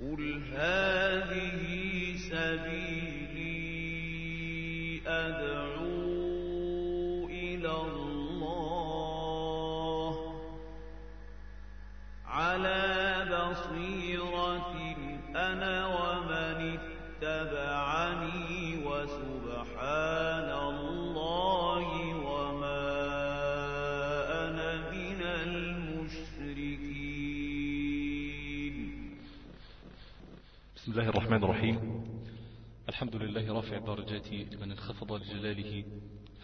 قل هذه سبيلي الله الرحمن الرحيم. الحمد لله رافع الدرجات لمن انخفض لجلاله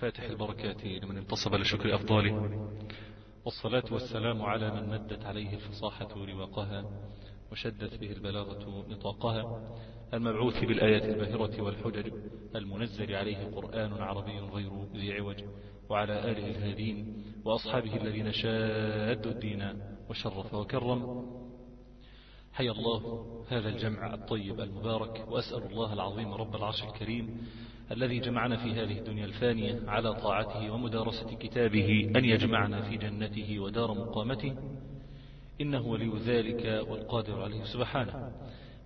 فاتح البركات لمن انتصب لشكر أفضاله. والصلاة والسلام على من مدت عليه الفصاحة رواقها وشدت به البلاغة نطاقها المبعوث بالآيات الباهرة والحجج المنزل عليه قرآن عربي غير ذي عوج وعلى آله الهادين وأصحابه الذين شادوا الدين وشرف وكرم. حيا الله هذا الجمع الطيب المبارك وأسأل الله العظيم رب العرش الكريم الذي جمعنا في هذه الدنيا الفانية على طاعته ومدارسة كتابه أن يجمعنا في جنته ودار مقامته. إنه ولي ذلك والقادر عليه. سبحانه.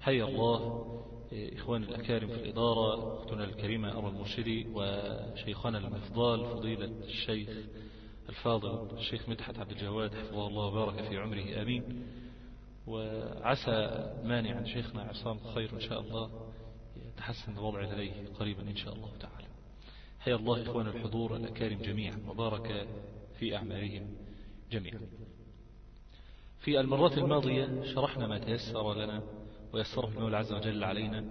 حيا الله. إخواني الأكارم في الإدارة أختنا الكريمة أرى المرشدي وشيخنا المفضال فضيلة الشيخ الفاضل الشيخ مدحت عبد الجواد حفظه الله وبارك في عمره. آمين. وعسى مانع شيخنا عصام خير إن شاء الله يتحسن الوضع لديه قريبا إن شاء الله تعالى. حيا الله إخوان الحضور الأكارم جميعا وبارك في أعمالهم جميعا. في المرات الماضية شرحنا ما تيسر لنا ويسره المولى عز وجل علينا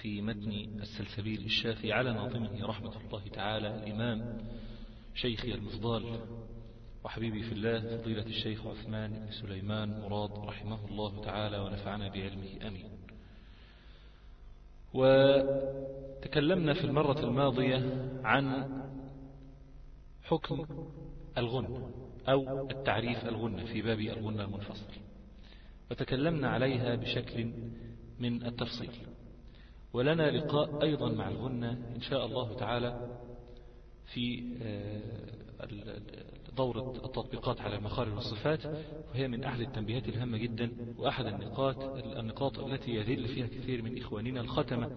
في متن السلسبيل الشافي على ناظمه رحمة الله تعالى الإمام شيخي المفضال وحبيبي في الله فضيلة الشيخ عثمان بن سليمان مراد رحمه الله تعالى ونفعنا بعلمه أمين. وتكلمنا في المرة الماضية عن حكم الغنى أو التعريف الغنى في باب الغنى المنفصل. وتكلمنا عليها بشكل من التفصيل. ولنا لقاء أيضا مع الغنى إن شاء الله تعالى في دورة التطبيقات على المخارج والصفات وهي من أحد التنبيهات الهامة جدا وأحد النقاط النقاط التي يذل فيها كثير من إخواننا الختمة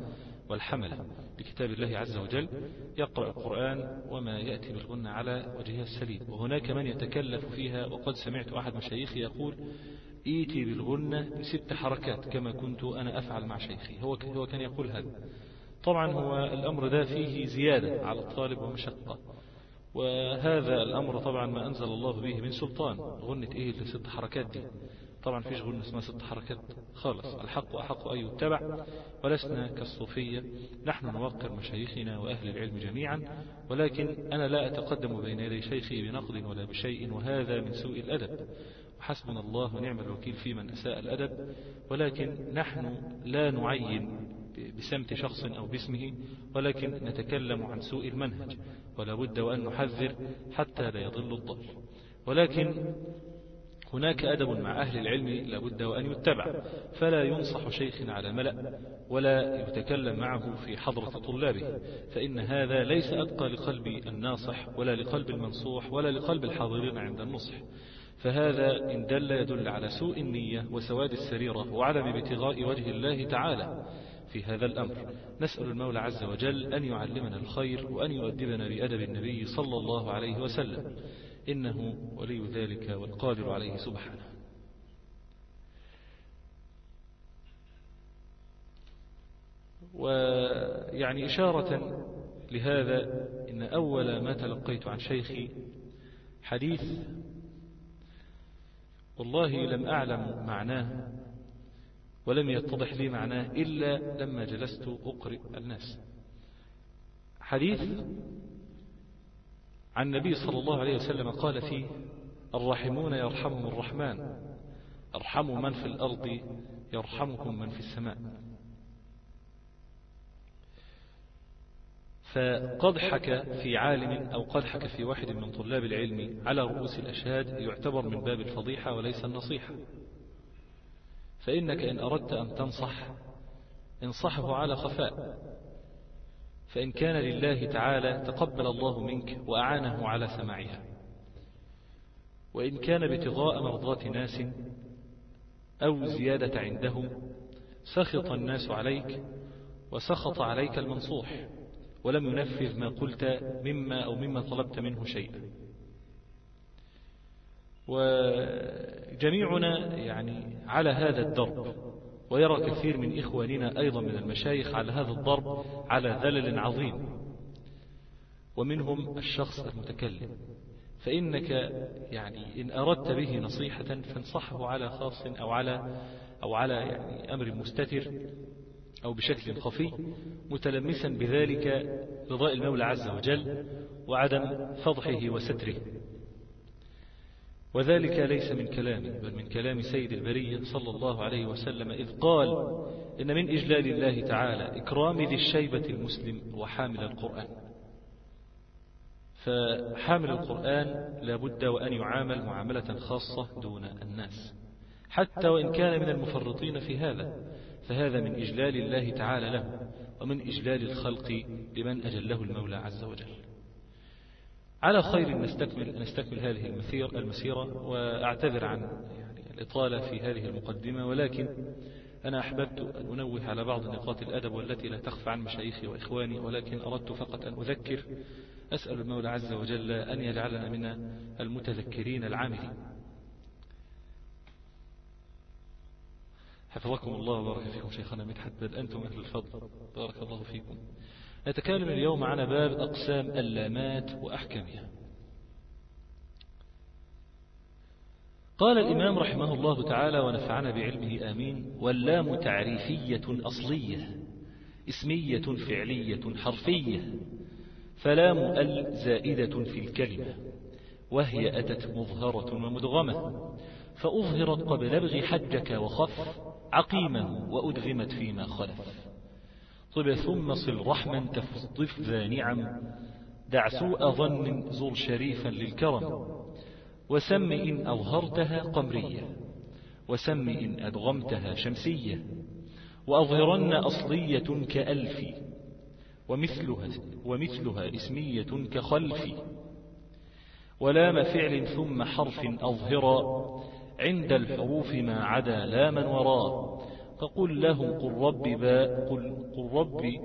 والحملة. لكتاب الله عز وجل يقرأ القرآن وما يأتي بالغنى على وجهها السليم. وهناك من يتكلف فيها وقد سمعت أحد مشايخي يقول إيتي بالغنة بست حركات كما كنت أنا أفعل مع شيخي. هو هو كان يقول هذا. طبعا هو الأمر ده فيه زيادة على الطالب ومشقة. وهذا الأمر طبعا ما أنزل الله به من سلطان. غنة إيه اللي ست حركات دي. طبعا فيش غنة اسمها ست حركات خالص. الحق أحق أن يتبع. ولسنا كالصوفية. نحن نوقر مشايخنا وأهل العلم جميعا. ولكن أنا لا أتقدم بين يدي شيخي بنقد ولا بشيء. وهذا من سوء الأدب. وحسبنا الله ونعم الوكيل في من أساء الأدب. ولكن نحن لا نعين بسمت شخص أو باسمه ولكن نتكلم عن سوء المنهج ولا بد وأن نحذر حتى لا يضل الضال. ولكن هناك أدب مع أهل العلم لابد وأن يتبع فلا ينصح شيخ على ملأ ولا يتكلم معه في حضرة طلابه فإن هذا ليس أبقى لقلب الناصح ولا لقلب المنصوح ولا لقلب الحاضرين عند النصح. فهذا إن دل يدل على سوء النية وسواد السريرة وعدم ابتغاء وجه الله تعالى. في هذا الأمر. نسأل المولى عز وجل أن يعلمنا الخير وأن يؤدبنا بأدب النبي صلى الله عليه وسلم. إنه ولي ذلك والقادر عليه سبحانه. ويعني إشارة لهذا إن أول ما تلقيت عن شيخي حديث والله لم أعلم معناه ولم يتضح لي معناه إلا لما جلست أقرئ الناس. حديث عن النبي صلى الله عليه وسلم قال فيه الراحمون يرحمهم الرحمن. أرحموا من في الأرض يرحمكم من في السماء. فقد حكى في عالم أو قد حكى في واحد من طلاب العلم على رؤوس الأشهاد يعتبر من باب الفضيحة وليس النصيحة. فإنك إن أردت أن تنصح انصحه على خفاء. فإن كان لله تعالى تقبل الله منك وأعانه على سماعها. وإن كان ابتغاء مرضات ناس أو زيادة عندهم سخط الناس عليك وسخط عليك المنصوح ولم ينفذ ما قلت مما أو مما طلبت منه شيئا. وجميعنا يعني على هذا الدرب. ويرى كثير من إخواننا أيضا من المشايخ على هذا الضرب على ذلل عظيم. ومنهم الشخص المتكلم. فإنك يعني إن أردت به نصيحة فانصحه على خاص أو على أو على يعني أمر مستتر أو بشكل خفي متلمسا بذلك رضاء المولى عز وجل وعدم فضحه وستره. وذلك ليس من كلامي بل من كلام سيد البرية صلى الله عليه وسلم إذ قال إن من إجلال الله تعالى إكرام ذي الشيبة المسلم وحامل القرآن. فحامل القرآن لابد وأن يعامل معاملة خاصة دون الناس. حتى وإن كان من المفرطين في هذا فهذا من إجلال الله تعالى له ومن إجلال الخلق لمن أجله المولى عز وجل. على خير نستكمل, نستكمل هذه المسيرة, المسيرة وأعتذر عن يعني الإطالة في هذه المقدمة ولكن أنا أحببت أن أنوه على بعض نقاط الأدب والتي لا تخفى عن مشايخي وإخواني ولكن أردت فقط أن أذكر أسأل المولى عز وجل أن يجعلنا من المتذكرين العاملين. حفظكم الله وبارك فيكم شيخنا مدحت بل أنتم أهل الفضل. بارك الله فيكم. نتكلم اليوم عن باب أقسام اللامات وأحكامها. قال الإمام رحمه الله تعالى ونفعنا بعلمه آمين. واللام تعريفية أصلية اسمية فعلية حرفية فلام ال زائدة في الكلمة وهي أتت مظهرة ومدغمة فأظهرت قبل ابغ حجك وخف عقيمه وأدغمت فيما خلف. طب ثم صل رحما تفضف ذا نعم دع سوء ظن زر شريفا للكرم. وسم إن أظهرتها قمرية. وسم إن أدغمتها شمسية. وأظهرن أصلية كألف ومثلها, ومثلها اسمية كخلف ولام فعل ثم حرف أظهرا. عند الحروف ما عدا لاما وراء فقل لهم قل رب قل, قل ربي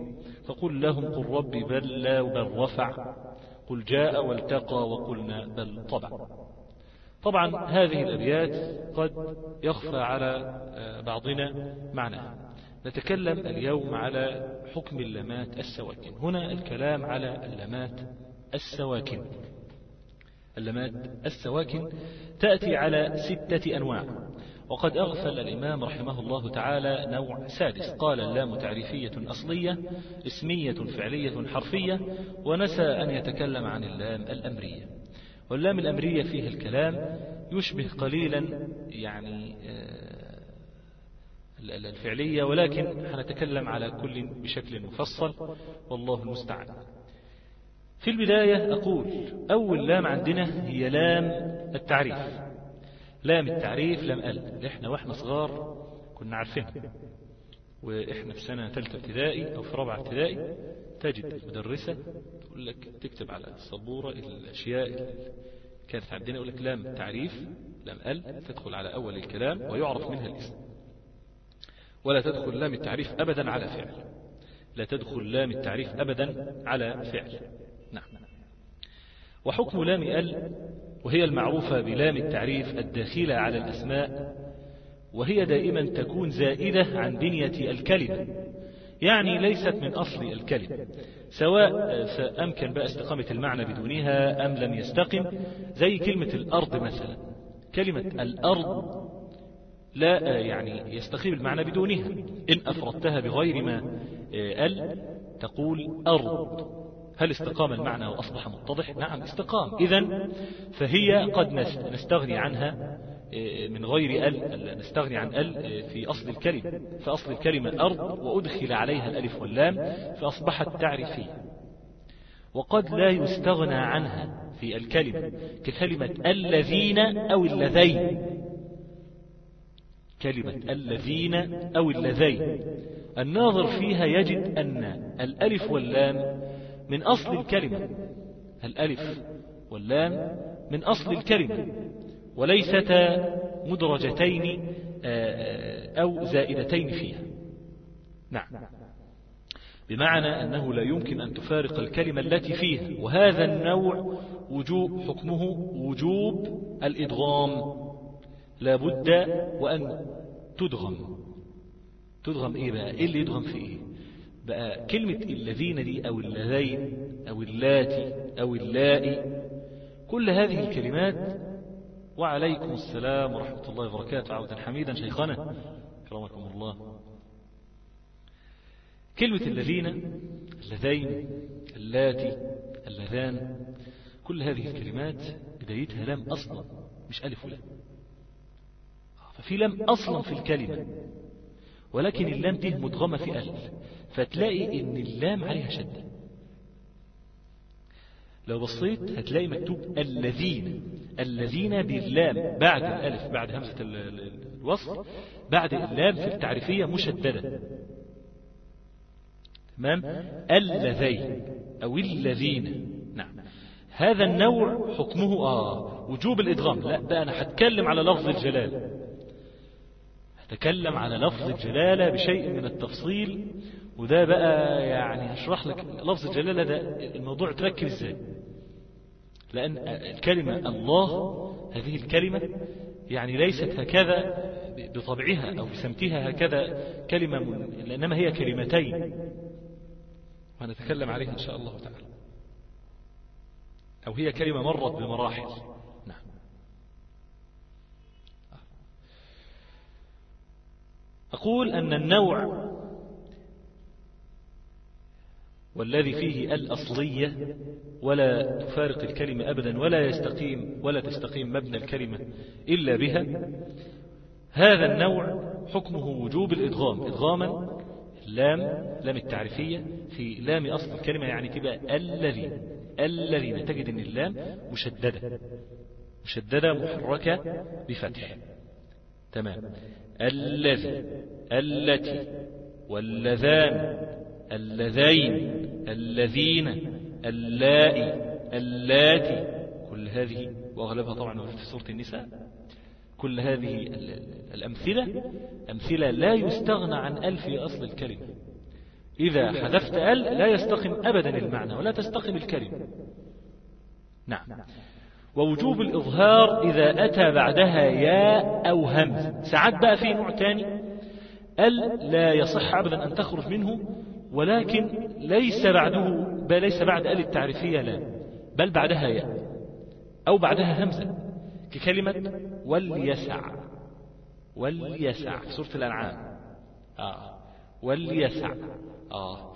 فقل لهم قل رب بل لا بل رفع قل جاء والتقى وقلنا بل طبع. طبعا هذه الأبيات قد يخفى على آه، بعضنا معناها. نتكلم اليوم على حكم اللمات السواكن. هنا الكلام على اللمات السواكن. اللمات السواكن تأتي على ستة أنواع. وقد أغفل الإمام رحمه الله تعالى نوع سادس. قال اللام تعريفية أصلية اسمية فعلية حرفية ونسى أن يتكلم عن اللام الأمرية. واللام الأمرية فيه الكلام يشبه قليلا يعني آه، الفعلية ولكن هنتكلم على كل بشكل مفصل والله المستعان. في البداية أقول أول لام عندنا هي لام التعريف. لام التعريف لام ال إحنا وإحنا صغار كنا عارفينها. وإحنا في سنة ثالثة ابتدائي أو في رابعة ابتدائي تجد المدرسة تقول لك تكتب على السبورة الأشياء اللي كانت عندنا يقول لك لام تعريف لام ال تدخل على أول الكلام ويعرف منها الاسم. ولا تدخل لام التعريف ابدا على فعل. لا تدخل لام التعريف ابدا على فعل. نعم. وحكم لام ال وهي المعروفة بلام التعريف الداخلة على الأسماء وهي دائما تكون زائدة عن بنية الكلمة يعني ليست من أصل الكلمة سواء أمكن بقى استقامة المعنى بدونها أم لم يستقم زي كلمة الأرض مثلا كلمة الأرض لا يعني يستقيم المعنى بدونها إن أفردتها بغير ما ال تقول أرض. هل استقام المعنى وأصبح متضح؟ نعم استقام. إذا فهي قد نستغني عنها آه، من غير ال نستغني عن ال آه، في أصل الكلمة. في أصل الكلمة الأرض وأدخل عليها الألف واللام فأصبحت تعريفية وقد لا يستغنى عنها في الكلمة ككلمة الذين أو اللذين. كلمة الذين أو اللذين. الناظر فيها يجد أن الألف واللام من أصل الكلمة. الألف واللام من أصل الكلمة. وليستا مدرجتين آه، آه، أو زائدتين فيها. نعم. بمعنى أنه لا يمكن أن تفارق الكلمة التي فيها. وهذا النوع وجوب حكمه وجوب الإدغام. لابد وأن تدغم. تدغم إيه بقى؟ إيه اللي يدغم في إيه؟ بقى كلمة الذين دي أو اللذين أو اللاتي أو اللائي. كل هذه الكلمات وعليكم السلام ورحمة الله وبركاته. عودا حميدا شيخنا كرمكم الله. كلمة الذين اللذين اللاتي اللذان كل هذه الكلمات بدايتها لام أصلا مش ألف ولام. ففي لام أصلا في الكلمة ولكن اللام دي مدغمة في ألف. فتلاقي إن اللام عليها شدة. لو بصيت هتلاقي مكتوب الذين الذين باللام بعد الألف بعد همزة الوصل بعد اللام في التعريفية مشددة. تمام؟ اللذين أو الذين. نعم. هذا النوع حكمه آه وجوب الإدغام. لا ده أنا هتكلم على لفظ الجلالة هتكلم على لفظ الجلالة بشيء من التفصيل وده بقى يعني هشرح لك لفظ الجلالة ده الموضوع تركب إزاي. لأن الكلمة الله هذه الكلمة يعني ليست هكذا بطبعها أو بسمتها هكذا كلمة لأنما هي كلمتين. وهنتكلم عليها إن شاء الله تعالى. أو هي كلمة مرت بمراحل. نعم. أقول أن النوع والذي فيه الأصلية ولا تفارق الكلمة أبدا ولا يستقيم ولا تستقيم مبنى الكلمة إلا بها. هذا النوع حكمه وجوب الإدغام. إدغاما لام لام التعريفية في لام أصل الكلمة يعني تبقى الذين الذين تجد أن اللام مشددة. مشددة محركة بفتح. تمام. الذي التي واللذان اللذين الذين اللائي اللاتي كل هذه وأغلبها طبعا في سورة النساء كل هذه الأمثلة أمثلة لا يستغنى عن ألف أصل الكلمة إذا حذفت أل لا يستقم أبدا المعنى ولا تستقم الكلمة نعم. ووجوب الإظهار إذا أتى بعدها يا أو همز. ساعات بقى في نوع تاني. أل لا يصح أبدا أن تخرج منه. ولكن ليس بعده بل ليس بعد ال التعريفية لا بل بعدها ياء أو بعدها همزة ككلمة وليسع وليسع في سورة الأنعام. آه وليسع. آه.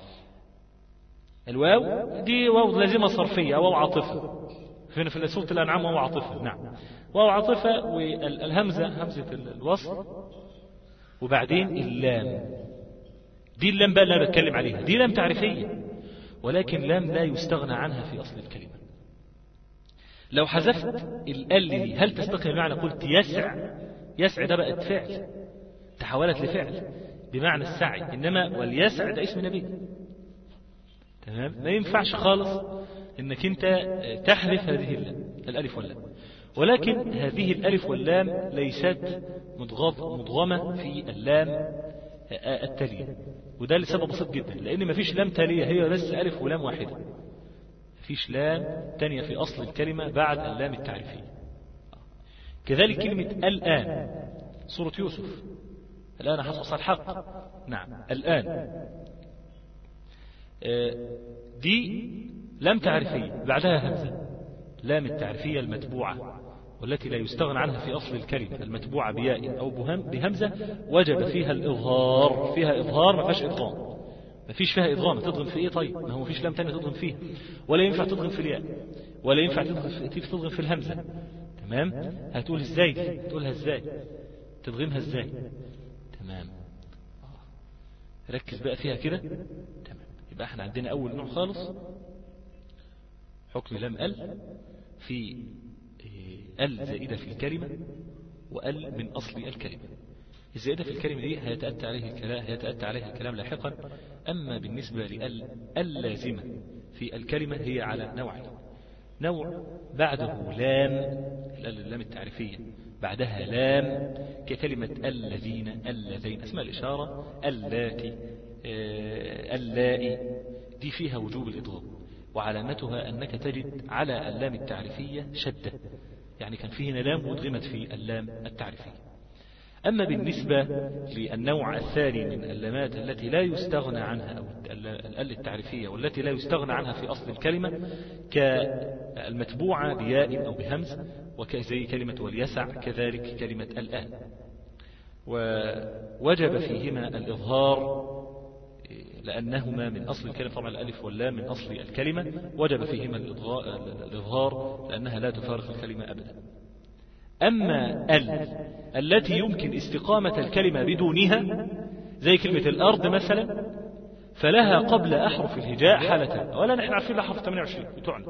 الواو دي واو لازمة صرفية واو عاطفة. هنا في سورة الأنعام واو عاطفة. نعم. واو عاطفة والهمزة همزة الوصل وبعدين اللام. دي اللام بقى اللي أنا بتكلم عليها. دي لام تعريفية. ولكن لام لا يستغنى عنها في أصل الكلمة. لو حذفت ال دي هل تستقيم معنى قلت يسع؟ يسع ده بقت فعل. تحولت لفعل. بمعنى السعي. إنما واليسع ده اسم نبي. تمام؟ ما ينفعش خالص إنك أنت تحذف هذه اللام الألف واللام. ولكن هذه الألف واللام ليست مضغمة في اللام التالية. وده لسبب بسيط جدا لأن ما فيش لام تالية هي بس ألف ولام واحدة. فيش لام تانية في أصل الكلمة بعد اللام التعريفية. كذلك كلمة الآن سورة يوسف. الآن حصل الحق نعم الآن. دي لام تعريفية بعدها همزة. لام التعريفية المتبوعة. والتي لا يستغنى عنها في أصل الكلمة المتبوعة بياء أو بهمزة وجب فيها الإظهار فيها إظهار ما فيهاش إدغام ما فيش فيها إدغام تضغم في إيه؟ طيب ما هو ما فيش لام تانية تضغم فيها. ولا ينفع تضغم في الياء ولا ينفع تضغم في الهمزة. تمام؟ هتقول إزاي؟ تقولها إزاي؟ تضغمها إزاي؟ تمام. ركز بقى فيها كده. تمام. يبقى إحنا عندنا أول نوع خالص حكم لم ال في ال زائدة في الكلمة وال من أصل الكلمة. الزائدة في الكلمة دي هيتأتى عليه الكلام هيتأتى عليها الكلام لاحقا. أما بالنسبة لل اللازمة في الكلمة هي على نوعين نوع بعده لام اللام التعريفية. بعدها لام ككلمة الذين اللذين. أسماء الإشارة اللاتي آه، اللائي. دي فيها وجوب الإضغام وعلامتها أنك تجد على اللام التعريفية شدة. يعني كان فيه لام وادغمت في اللام التعريفية. أما بالنسبة للنوع الثاني من اللامات التي لا يستغنى عنها أو الأل التعريفية والتي لا يستغنى عنها في أصل الكلمة كالمتبوعة بياء أو بهمز وزي كلمة واليسع كذلك كلمة الآن. ووجب فيهما الإظهار لأنهما من أصل الكلمة طبعا الألف واللام من أصل الكلمة وجب فيهما الإظهار لأنها لا تفارق الكلمة أبدا. أما ال التي يمكن استقامة الكلمة بدونها زي كلمة الأرض مثلا فلها قبل أحرف الهجاء حالتان أولا نحن عارفين الأحرف 28 بتوعنا.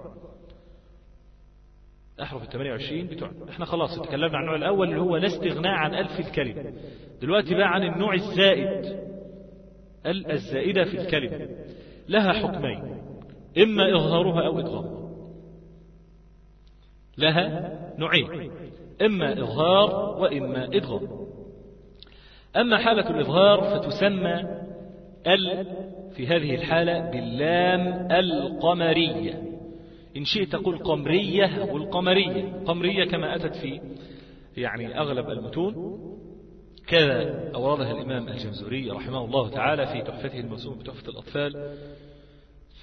أحرف ال 28 بتوعنا. إحنا خلاص تكلمنا عن النوع الأول اللي هو لا استغناء عن ألف الكلمة. دلوقتي بقى عن النوع الزائد. ال الزائدة في الكلمة. لها حكمين. إما إظهارها أو إدغامها لها نوعين. إما إظهار وإما إدغام أما حالة الإظهار فتسمى ال في هذه الحالة باللام القمرية. إن شئت تقول قمرية والقمرية قمرية كما أتت في يعني أغلب المتون. كذا أوردها الإمام الجمزوري رحمه الله تعالى في تحفته الموسوم بتحفة الأطفال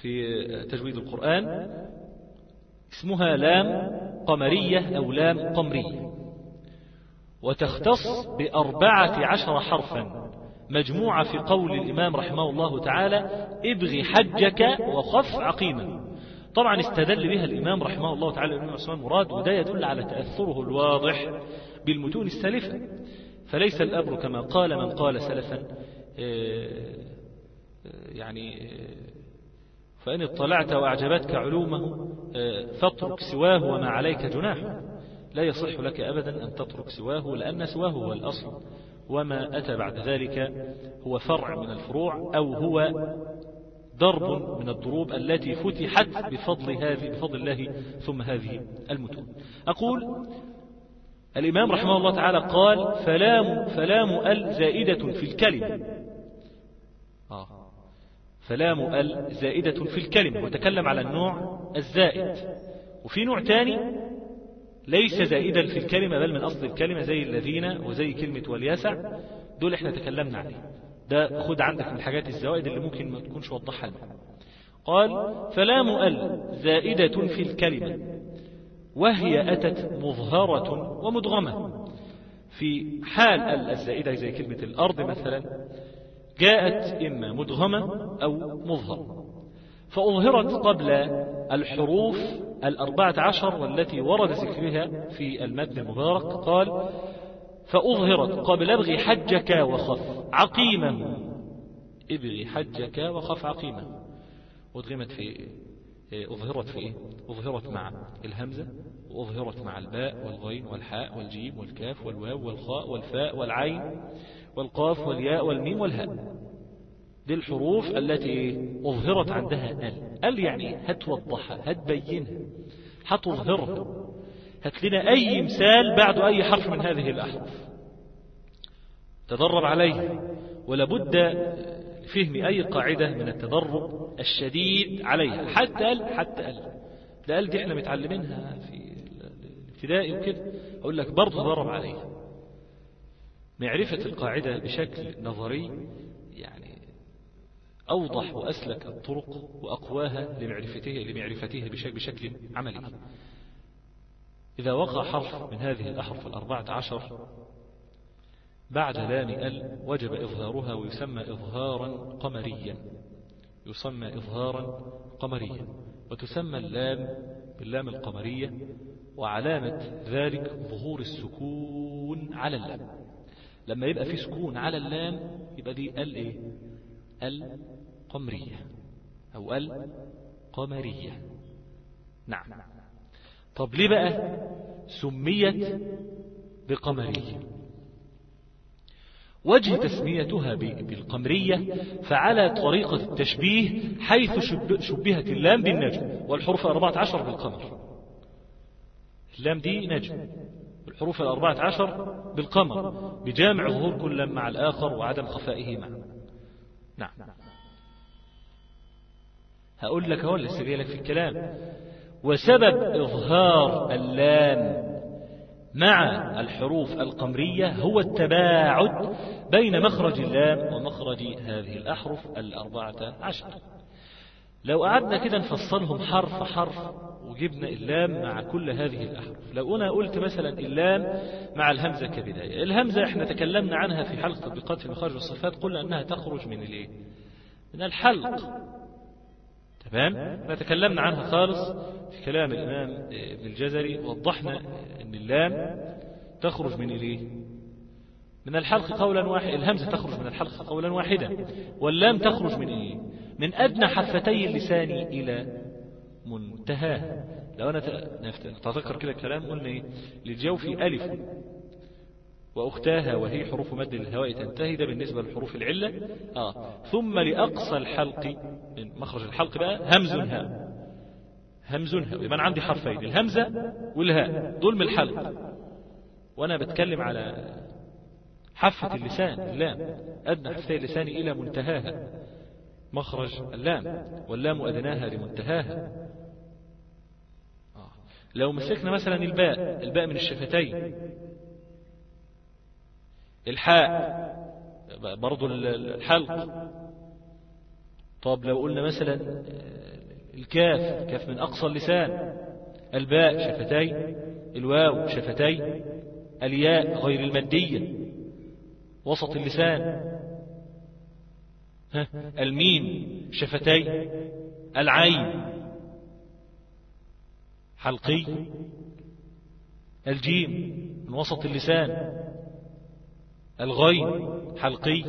في تجويد القرآن اسمها لام قمرية أو لام قمرية وتختص بأربعة عشر حرفا مجموعة في قول الإمام رحمه الله تعالى ابغي حجك وخف عقيما طبعا استدل بها الإمام رحمه الله تعالى الإمام عثمان مراد وده يدل على تأثره الواضح بالمتون السالفة. فليس الأمر كما قال من قال سلفا يعني فإن اطلعت وأعجبتك علومه فاترك سواه وما عليك جناح. لا يصح لك أبدا أن تترك سواه لأن سواه هو الأصل. وما أتى بعد ذلك هو فرع من الفروع أو هو ضرب من الضروب التي فتحت بفضل هذه بفضل الله ثم هذه المتون. أقول الإمام رحمه الله تعالى قال فلام فلام ال زائدة في الكلمة آه. فلام ال زائدة في الكلمة وتكلم على النوع الزائد. وفي نوع تاني ليس زائدا في الكلمة بل من أصل الكلمة زي الذين وزي كلمة واليسع. دول إحنا تكلمنا عليه. ده خد عندك من الحاجات الزوائد اللي ممكن ما تكونش وضحها. قال فلام ال زائدة في الكلمة. وهي أتت مظهرة ومدغمة. في حال ال الزائدة زي كلمة الأرض مثلا جاءت إما مدغمة أو مظهرة. فأظهرت قبل الحروف الأربعة عشر والتي ورد ذكرها في المتن المبارك. قال فأظهرت قبل ابغي حجك وخف عقيمه ابغي حجك وخف عقيمه وادغمت في أظهرت في إيه؟ أظهرت مع الهمزة وأظهرت مع الباء والغين والحاء والجيم والكاف والواو والخاء والفاء والعين والقاف والياء والميم والهاء. دي الحروف التي أظهرت عندها ال. ال يعني هتوضحها هتبينها هتظهرها. هات لنا أي مثال بعد أي حرف من هذه الأحرف. تدرب عليه ولابد فهم أي قاعدة من التدرب الشديد عليها. حتى ال حتى ال ده ال دي إحنا متعلمينها في الابتدائي وكده. أقول لك برضه تدرب عليها. معرفة القاعدة بشكل نظري يعني أوضح وأسلك الطرق وأقواها لمعرفته لمعرفتها بشكل, بشكل عملي. إذا وقع حرف من هذه الأحرف الأربعة عشر بعد لام ال وجب إظهارها ويسمى إظهارا قمريا. يسمى إظهارا قمريا. وتسمى اللام باللام القمرية وعلامة ذلك ظهور السكون على اللام. لما يبقى في سكون على اللام يبقى دي ال إيه؟ القمرية أو القمرية نعم. طب ليه بقى سميت بقمرية؟ وجه تسميتها بالقمرية فعلى طريقة التشبيه حيث شبهت اللام بالنجم والحروف الأربعة عشر بالقمر. اللام دي نجم الحروف الأربعة عشر بالقمر بجامع ظهور كل مع الآخر وعدم خفائه معا نعم. هقول لك هو لسه لك في الكلام. وسبب إظهار اللام مع الحروف القمرية هو التباعد بين مخرج اللام ومخرج هذه الأحرف الأربعة عشر. لو قعدنا كده نفصلهم حرف حرف وجبنا اللام مع كل هذه الأحرف. لو أنا قلت مثلا اللام مع الهمزة كبداية الهمزة إحنا تكلمنا عنها في حلقة تطبيقات في الصفات قلنا أنها تخرج من الإيه؟ من الحلق. تمام؟ إحنا تكلمنا عنها خالص في كلام الإمام ابن الجزري وضحنا أن اللام تخرج من الايه من الحلق قولا واحد الهمزة تخرج من الحلق قولا واحدا واللام تخرج من إيه؟ من أدنى حفتي اللسان إلى منتهى لو أنا تذكر كده الكلام قلنا إيه؟ للجوف ألف. وأختاها وهي حروف مد الهواء تنتهي ده بالنسبة لحروف العلة. آه. ثم لأقصى الحلق من مخرج الحلق بقى همز هاء همز هاء يبقى أنا عندي حرفين الهمزة والهاء دول من الحلق. وأنا بتكلم على حافة اللسان اللام. أدنى حفتي اللسان إلى منتهاها. مخرج اللام واللام أدناها لمنتهاها. لو مسكنا مثلا الباء الباء من الشفتين. الحاء. برضو الحلق. طب لو قلنا مثلا الكاف الكاف من أقصى اللسان. الباء شفتي الواو شفتي الياء غير المادية. وسط اللسان. الميم شفتي العين. حلقي. الجيم من وسط اللسان. الغين حلقي.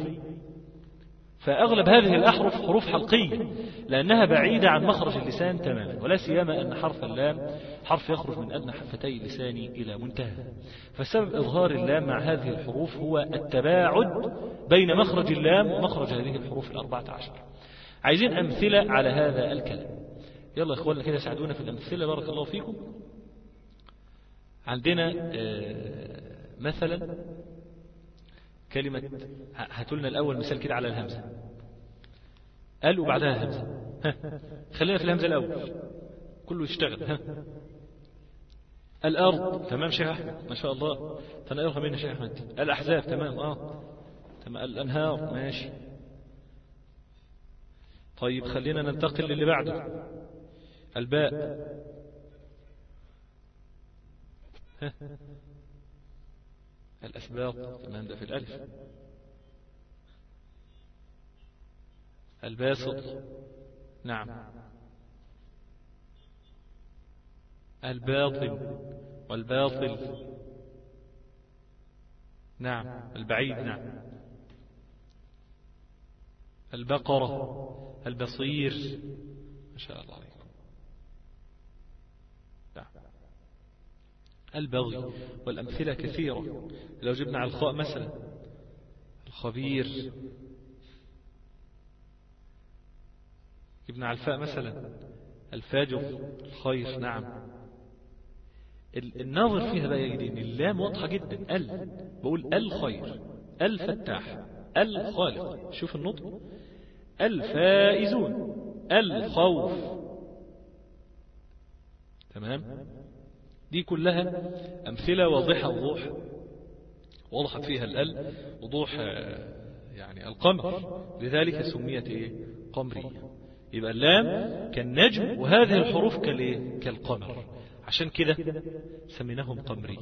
فأغلب هذه الأحرف حروف حلقية لأنها بعيدة عن مخرج اللسان تماما ولا سيما أن حرف اللام حرف يخرج من أدنى حفتي اللسان إلى منتهى. فسبب إظهار اللام مع هذه الحروف هو التباعد بين مخرج اللام ومخرج هذه الحروف الأربعة عشر. عايزين أمثلة على هذا الكلام. يلا إخواننا كده ساعدونا في الأمثلة بارك الله فيكم. عندنا مثلا كلمة هاتوا لنا الأول مثال كده على الهمزة. قال وبعدها الهمزة خلينا في الهمزة الأول. كله يشتغل. ها. الأرض. تمام شيخ أحمد؟ ما شاء الله. تنقرها منا شيخ أحمد. الأحزاب. تمام. آه. تمام الأنهار. ماشي. طيب خلينا ننتقل للي بعده. الباء. الأسباط تمام ده في الألف الباسط. نعم. الباطل والباطل. نعم البعيد نعم. البقرة البصير. ما شاء الله عليكم نعم البغي والأمثلة كثيرة. لو جبنا على الخاء مثلا الخبير جبنا على الفاء مثلا الفاجر الخير نعم. الناظر فيها بقى يجد ان اللام واضحة جدا ال بقول الخير الفتاح الخالق. شوف النطق. الفائزون الخوف. تمام؟ دي كلها أمثلة واضحة وضوح وضحت فيها الأل وضوح يعني القمر. لذلك سميت إيه؟ قمرية. يبقى اللام كالنجم وهذه الحروف كالإيه؟ كالقمر. عشان كده سميناهم قمرية.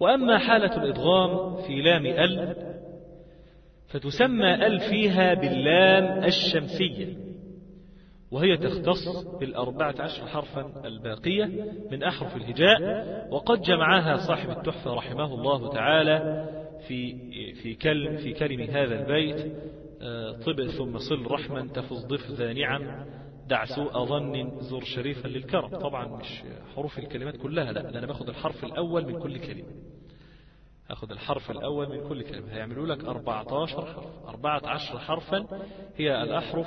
وأما حالة الإدغام في لام ال فتسمى ال فيها باللام الشمسية. وهي تختص بالأربعة عشر حرفا الباقية من أحرف الهجاء وقد جمعها صاحب التحفة رحمه الله تعالى في في كلم في كلم هذا البيت طب ثم صل رحما تفز ذا نعم دع سوء ظن زر شريفا للكرم. طبعا مش حروف الكلمات كلها لا أنا باخد الحرف الأول من كل كلمة. أخذ الحرف الأول من كل كلمة. هيعملوا لك 14 حرف. 14 حرفا هي الأحرف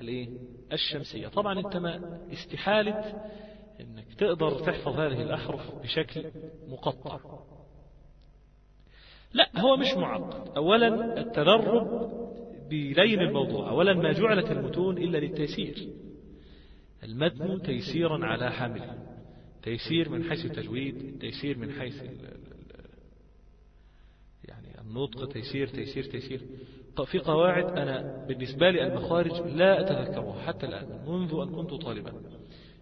الإيه؟ الشمسية. طبعا أنت ما استحالة إنك تقدر تحفظ هذه الأحرف بشكل مقطع. لا هو مش معقد. أولا التدرب بلين الموضوع. أولا ما جعلت المتون إلا للتيسير. المتن تيسيرا على حامله تيسير من حيث التجويد تيسير من حيث يعني النطق تيسير تيسير تيسير. في قواعد أنا بالنسبة لي المخارج لا أتذكرها حتى الآن منذ أن كنت طالبا.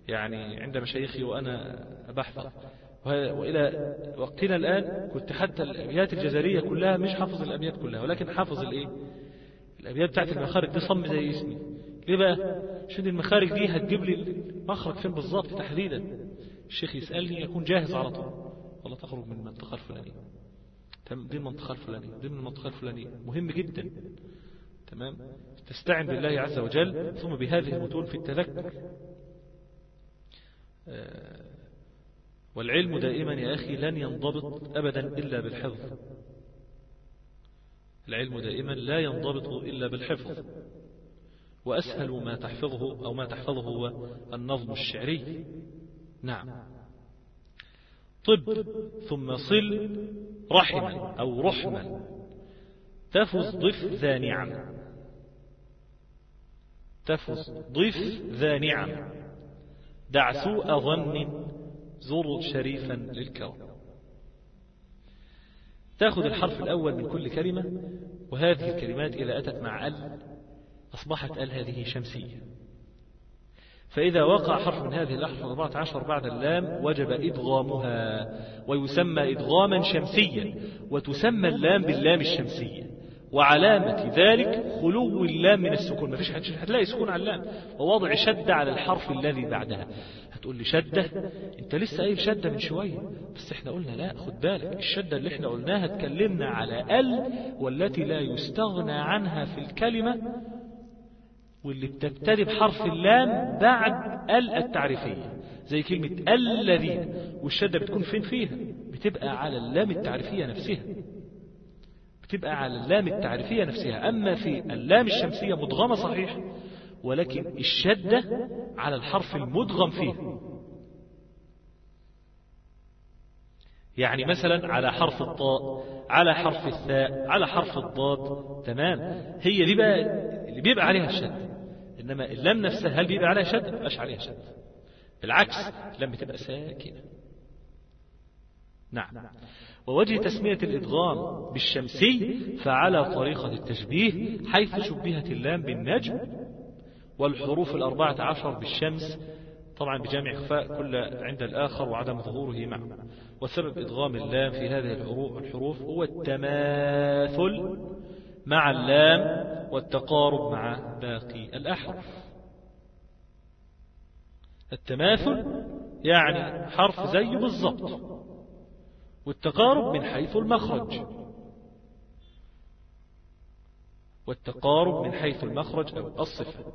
يعني عند مشايخي وأنا بحفظ وإلى وقتنا الآن كنت حتى الأبيات الجزرية كلها مش حافظ الأبيات كلها ولكن حافظ الإيه؟ الأبيات بتاعت المخارج. دي صم زي اسمي. ليه بقى؟ عشان المخارج دي هتجيب لي المخرج فين بالظبط تحديدا؟ الشيخ يسألني يكون جاهز على طول. والله تخرج من المنطقة الفلانية. تمام دي المنطقة الفلانية دي من المنطقة الفلانية. مهم جدا. تمام؟ تستعن بالله عز وجل ثم بهذه المتون في التذكر. والعلم دائما يا أخي لن ينضبط أبدا إلا بالحفظ. العلم دائما لا ينضبط إلا بالحفظ. وأسهل ما تحفظه أو ما تحفظه هو النظم الشعري. نعم. طب ثم صل رحما أو رحما. تفز ضف ذا نعم تفز ضف ذا نعم دع سوء ظن زر شريفا للكون. تأخذ الحرف الأول من كل كلمة وهذه الكلمات إذا أتت مع ال أصبحت ال هذه شمسية. فإذا وقع حرف من هذه الأحرف الأربعة عشر بعد اللام وجب إدغامها ويسمى إدغاما شمسيا وتسمى اللام باللام الشمسية. وعلامة ذلك خلو اللام من السكون. ما فيش هتلاقي سكون على اللام. ووضع شدة على الحرف الذي بعدها. هتقول لي شدة؟ أنت لسه قايل شدة من شوية. بس إحنا قلنا لا خد بالك. الشدة اللي إحنا قلناها اتكلمنا على ال والتي لا يستغنى عنها في الكلمة واللي بتبتدي بحرف اللام بعد ال التعريفية. زي كلمة الذين والشدة بتكون فين فيها؟ بتبقى على اللام التعريفية نفسها. بتبقى على اللام التعريفية نفسها. أما في اللام الشمسية مدغمة صحيح ولكن الشدة على الحرف المدغم فيه. يعني مثلا على حرف الطاء على حرف الثاء على حرف الضاد. تمام. هي دي بقى اللي بيبقى عليها الشد. إنما اللام نفسها هل بيبقى عليها شد؟ بيبقاش عليها شد. بالعكس اللام بتبقى ساكنة. نعم. ووجه تسمية الإدغام بالشمسي فعلى طريقة التشبيه حيث شبهت اللام بالنجم والحروف الأربعة عشر بالشمس طبعا بجامع إخفاء كل عند الآخر وعدم ظهوره معه وسبب إدغام اللام في هذه الحروف هو التماثل مع اللام والتقارب مع باقي الأحرف. التماثل يعني حرف زيه بالضبط والتقارب من حيث المخرج. والتقارب من حيث المخرج أو الصفة.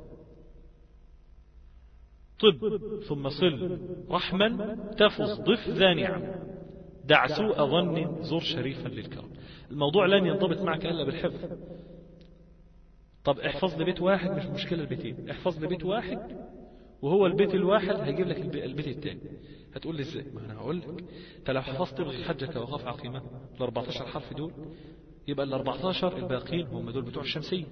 طب ثم صل. رحما تفز ضف ذا نعم. دع سوء ظن زر شريفا للكرم. الموضوع لن ينضبط معك إلا بالحفظ. طب احفظ لي بيت واحد مش مشكلة البيتين. احفظ لي بيت واحد وهو البيت الواحد هيجيب لك البيت الثاني هتقول لي إزاي؟ ما أنا هقول لك. انت لو حفظت ابغي حجك وخاف عقيمة ال 14 حرف دول يبقى ال 14 الباقين هم دول بتوع الشمسية.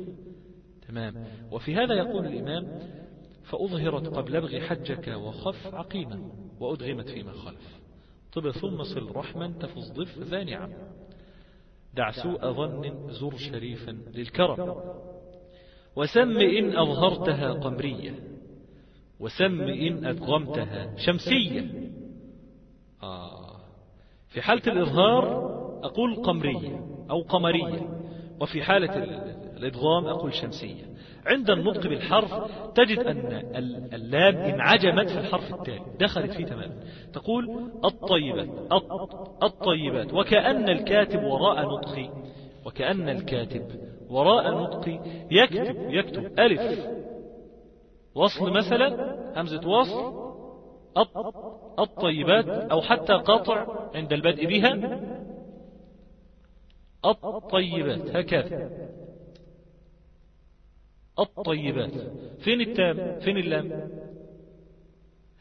تمام. وفي هذا يقول الإمام فأظهرت قبل أبغي حجك وخف عقيما وأدغمت فيما خلف. طب ثم صل رحما تفز ضف ذا نعم دع سوء ظن زر شريفا للكرم. وسم إن أظهرتها قمرية. وسم إن أدغمتها شمسية. آه. في حالة الإظهار أقول قمرية أو قمرية. وفي حالة الإدغام أقول شمسية عند النطق بالحرف تجد أن اللام انعجمت في الحرف التالي دخلت فيه تماما. تقول الطيبات الطيبات. وكأن الكاتب وراء نطقي وكأن الكاتب وراء نطقي يكتب يكتب ألف. وصل مثلا همزة وصل الطيبات أو حتى قطع عند البدء بها الطيبات. هكذا. الطيبات. فين التام؟ فين اللام؟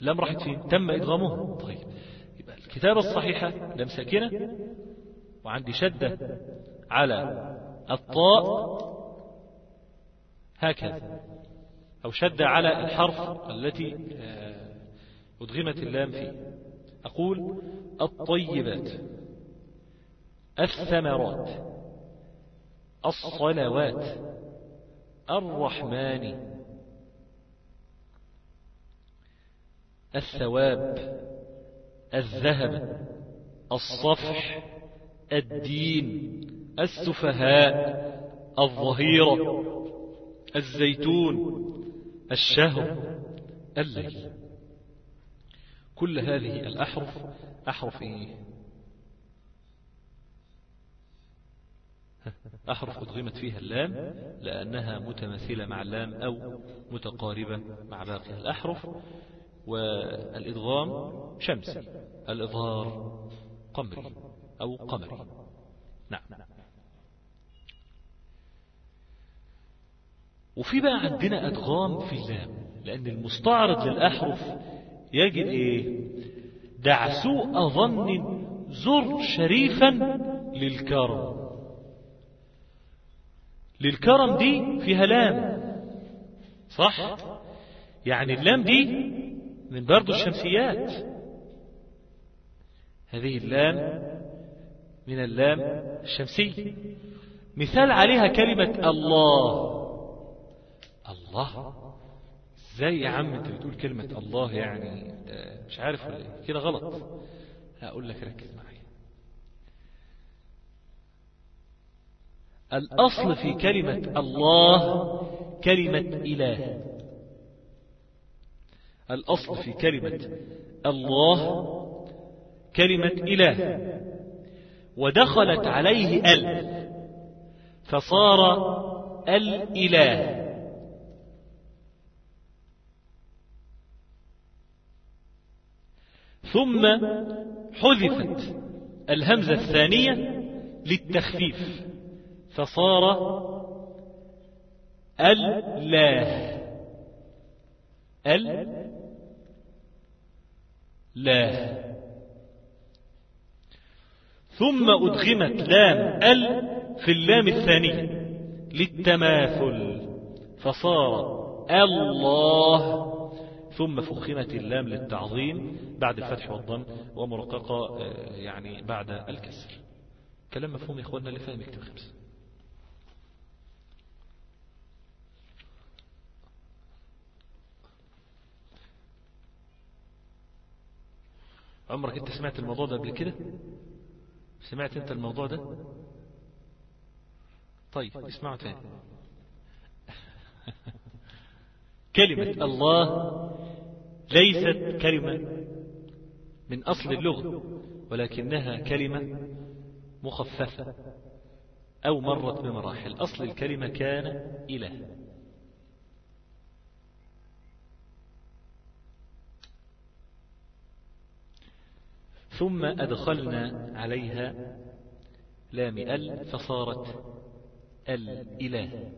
اللام راحت فين؟ تم إدغامها طيب. يبقى الكتابة الصحيحة لام ساكنة؟ وعندي شدة على الطاء. هكذا. أو شدة على الحرف التي آه، أدغمت اللام فيه. أقول الطيبات الثمرات الصلوات. الرحمن. الثواب الذهب الصفح الدين السفهاء الظهيرة الزيتون الشهر الليل. كل هذه الأحرف أحرف إيه؟ أحرف أدغمت فيها اللام لأنها متماثلة مع اللام أو متقاربة مع باقي الأحرف. والإدغام شمسي الإظهار قمري أو قمري. نعم. وفي بقى عندنا أدغام في اللام لأن المستعرض للأحرف يجد إيه؟ دع سوء ظن زر شريفا للكرم. للكرم دي فيها لام. صح؟ يعني اللام دي من برضو الشمسيات. هذه اللام من اللام الشمسية مثال عليها كلمة الله. الله؟ إزاي يا عم أنت بتقول كلمة الله يعني؟ مش عارف ولا إيه؟ كده غلط. هقول لك ركز معايا. الأصل في كلمة الله كلمة إله. الأصل في كلمة الله كلمة إله. ودخلت عليه ال فصار الإله. ثم حذفت الهمزة الثانية للتخفيف. فصار الله أل لا. ثم أدغمت لام أل في اللام الثانية للتماثل. فصار الله. ثم فخمت اللام للتعظيم بعد الفتح والضم ومرققة يعني بعد الكسر. كلام مفهوم يا إخواننا اللي فاهم يكتب خمسة. عمرك انت سمعت الموضوع ده قبل كده؟ سمعت انت الموضوع ده؟ طيب اسمعوا تاني. كلمة الله ليست كلمة من أصل اللغة ولكنها كلمة مخففة أو مرت بمراحل. أصل الكلمة كان إله. ثم أدخلنا عليها لام ال فصارت الإله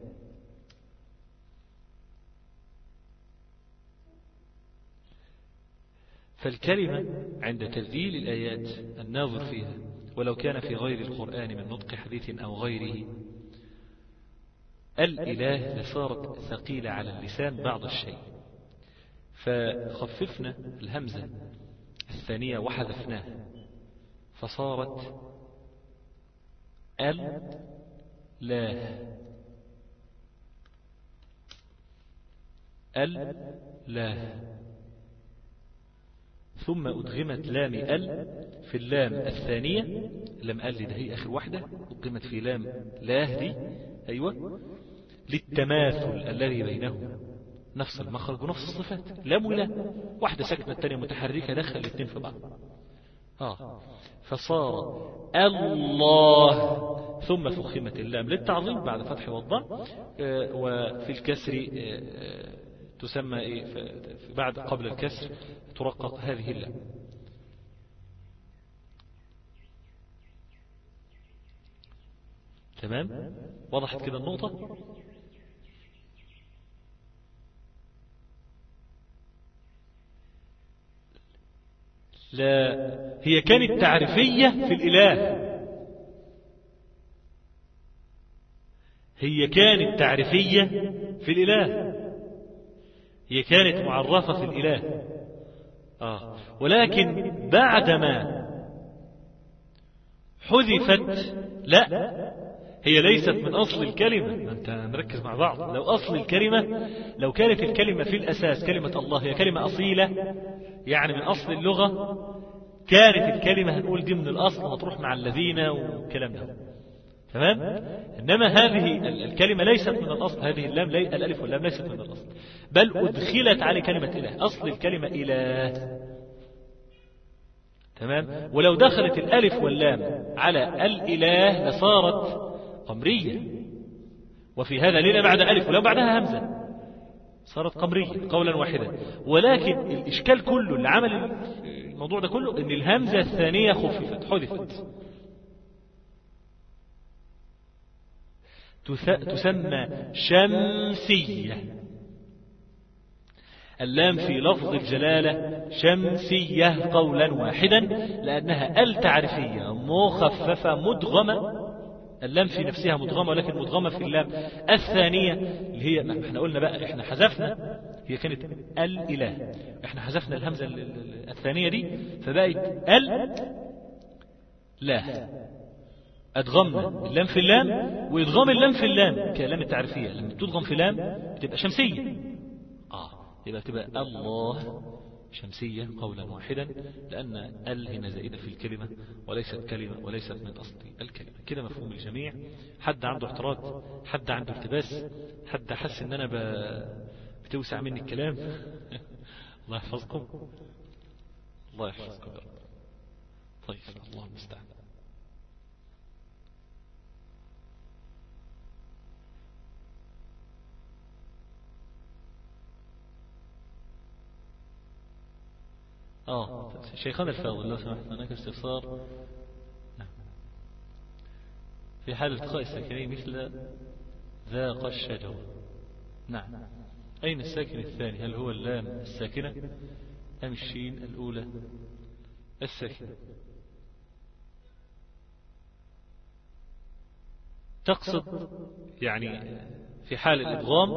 فالكلمة عند تذليل الآيات الناظر فيها ولو كان في غير القرآن من نطق حديث أو غيره الإله لصارت ثقيلة على اللسان بعض الشيء. فخففنا الهمزة. الثانية وحذفناها فصارت ال لا. أل لا. ثم أدغمت لام أل في اللام الثانية. لام أل ده هي آخر واحدة. أدغمت في لام لاه دي. أيوة. للتماثل الذي بينهما. نفس المخرج ونفس الصفات. لام ولا واحدة ساكنة الثانية متحركة دخل الاثنين في بعض. آه. فصار الله ثم فخمت اللام للتعظيم بعد فتح والضم آه وفي الكسر آه تسمى إيه؟ بعد قبل الكسر ترقق هذه اللام. تمام؟ وضحت كده النقطة؟ لا هي كانت تعريفية في الإله هي كانت تعريفية في الإله هي كانت معرفة في الإله آه. ولكن بعدما حذفت لا هي ليست من أصل الكلمة. أنت مركز مع بعض. لو أصل الكلمة لو كانت الكلمة في الأساس كلمة الله هي كلمة أصيلة يعني من أصل اللغة كانت الكلمة هنقول دي من الأصل هتروح مع الذين والكلام ده تمام؟ إنما هذه الكلمة ليست من الأصل. هذه اللام لي الألف واللام ليست من الأصل. بل أدخلت على كلمة إله. أصل الكلمة إله. تمام؟ ولو دخلت الألف واللام على الإله لصارت قمرية. وفي هذا لنا بعد ألف ولو بعدها همزة. صارت قمرية قولا واحدا. ولكن الإشكال كله اللي عمل الموضوع ده كله إن الهمزة الثانية خففت حذفت. تسمى شمسية. اللام في لفظ الجلالة شمسية قولا واحدا لأنها التعريفية مخففة مدغمة. اللام في نفسها مدغمة ولكن مدغمة في اللام الثانية اللي هي ما إحنا قلنا بقى إحنا حذفنا هي كانت الإله. إحنا حذفنا الهمزة الثانية دي فبقت ال لا. أدغمنا اللام في اللام وإدغام اللام في اللام كلام التعريفية. لما تدغم في لام بتبقى شمسية. آه يبقى تبقى الله شمسية قولا واحدا لأن ال هنا زائدة في الكلمة وليست كلمة وليست من أصل الكلمة. كده مفهوم الجميع. حد عنده اعتراض حد عنده التباس حد حس إن أنا ب... بتوسع مني الكلام. الله يحفظكم. الله يحفظكم يا رب. طيب الله المستعان آه. شيخنا الفاضل لو سمحت هناك استفسار. في حال التقاء الساكنين مثل ذاق الشجر. نعم. أين الساكن الثاني؟ هل هو اللام الساكنة أم الشين الأولى الساكنة؟ تقصد يعني في حال الإدغام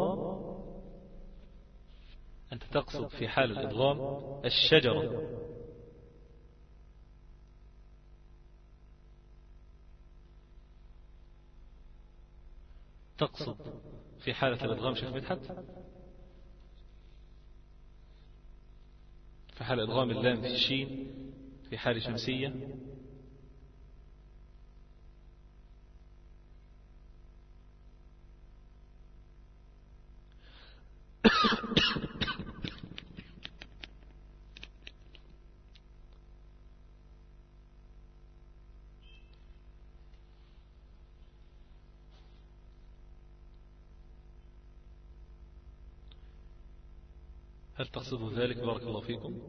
أنت تقصد في حال الإدغام الشجرة. تقصد في حالة الإدغام شيخ مدحت؟ في حال إدغام اللام في الشين في حال شمسية؟ هل تقصد ذلك بارك الله فيكم؟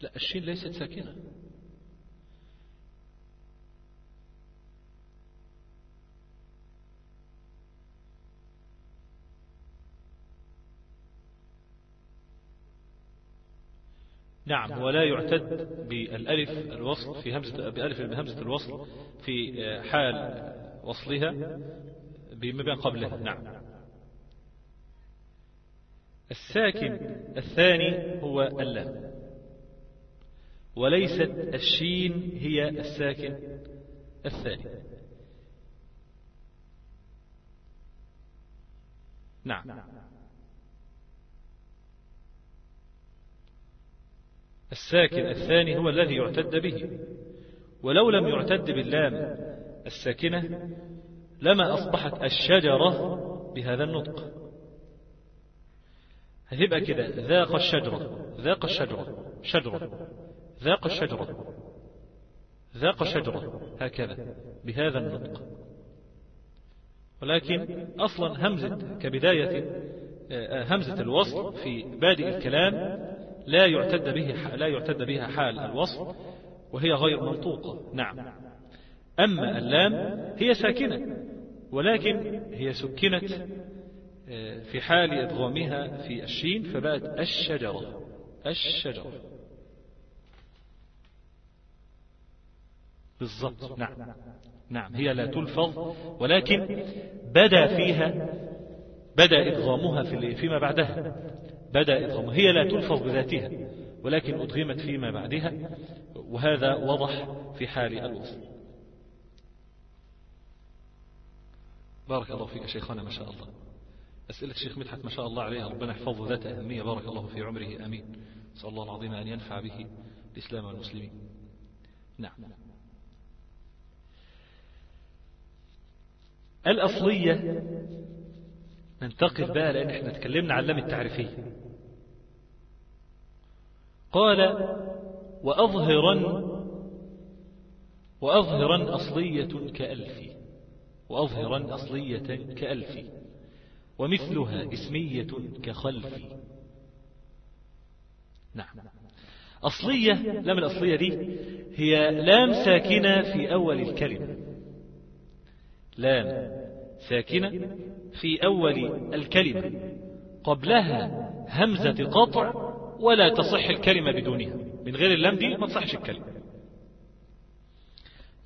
لا الشين ليست ساكنة. نعم ولا يعتد بالألف الوصل في همزة بألف بهمزة الوصل في حال وصلها بما بين قبلها. نعم. الساكن الثاني هو اللام. وليست الشين هي الساكن الثاني. نعم. الساكن الثاني هو الذي يعتد به. ولو لم يعتد باللام الساكنة لما أصبحت الشجرة بهذا النطق. هتبقى كده ذاق الشجرة ذاق الشجرة شجرة ذاق الشجرة ذاق الشجرة هكذا بهذا النطق. ولكن أصلا همزة كبداية آه، همزة الوصل في بادئ الكلام لا يعتد به لا يعتد بها حال الوصل وهي غير منطوقة. نعم. أما اللام هي ساكنة ولكن هي سكنت آه، في حال إدغامها في الشين فبقت الشجرة. الشجرة. بالضبط. نعم. نعم. هي لا تلفظ ولكن بدا فيها بدا إدغامها في فيما بعدها. بدأ إدغامها هي لا تلفظ بذاتها ولكن أدغمت فيما بعدها وهذا وضح في حال الوصل بارك الله فيك شيخنا ما شاء الله. أسئلة الشيخ مدحت ما شاء الله عليها. ربنا يحفظه ذات أهمية. بارك الله في عمره. أمين. نسأل الله العظيم أن ينفع به الإسلام والمسلمين. نعم. الأصلية ننتقل بقى لأن إحنا تكلمنا عن اللام التعريفية. قال وأظهرا وأظهرا أصلية كألف وأظهرا أصلية كألف ومثلها إسمية كخلف نعم. أصلية لام الأصلية دي هي لام ساكنة في أول الكلمة. لام. ساكنة في أول الكلمة. قبلها همزة قطع ولا تصح الكلمة بدونها. من غير اللام دي ما تصحش الكلمة.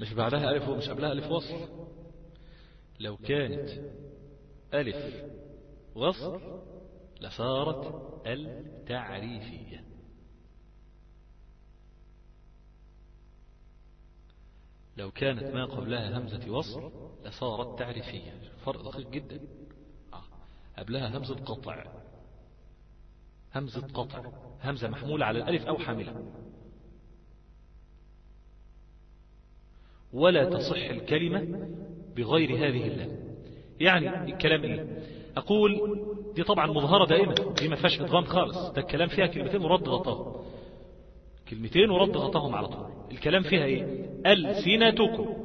مش بعدها ألف ومش قبلها ألف وصل لو كانت ألف وصل لصارت التعريفية. لو كانت ما قبلها همزة وصل لصارت تعريفية. فرق دقيق جدا. آه. قبلها همزة قطع. همزة قطع. همزة محمولة على الألف أو حاملة. ولا تصح الكلمة بغير هذه اللام. يعني الكلام إيه أقول دي طبعا مظهرة دائما. دي ما فيهاش إدغام خالص. ده الكلام فيها كلمتين ورد غطاهم كلمتين ورد غطاهم على طول. الكلام فيها إيه؟ ألسنتكم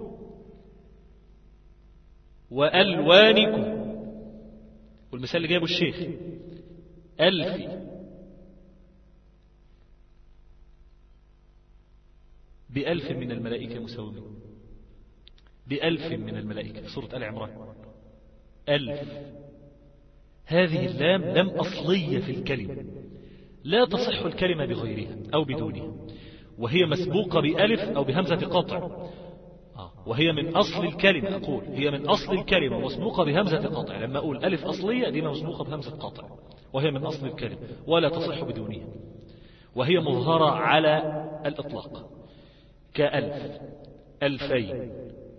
وألوانكم. والمثال اللي جايبه الشيخ. ألفي بألف من الملائكة مسومين بألف من الملائكة. سورة آل عمران. ألف. هذه اللام لم أصلية في الكلمة. لا تصح الكلمة بغيرها أو بدونها. وهي مسبوقة بألف أو بهمزة قطع. وهي من أصل الكلمة أقول هي من أصل الكلمة مسبوقة بهمزة قطع. لما أقول ألف أصلية دي مسبوقة بهمزة قطع. وهي من أصل الكلمة ولا تصح بدونها. وهي مظهرة على الإطلاق. كألف ألفين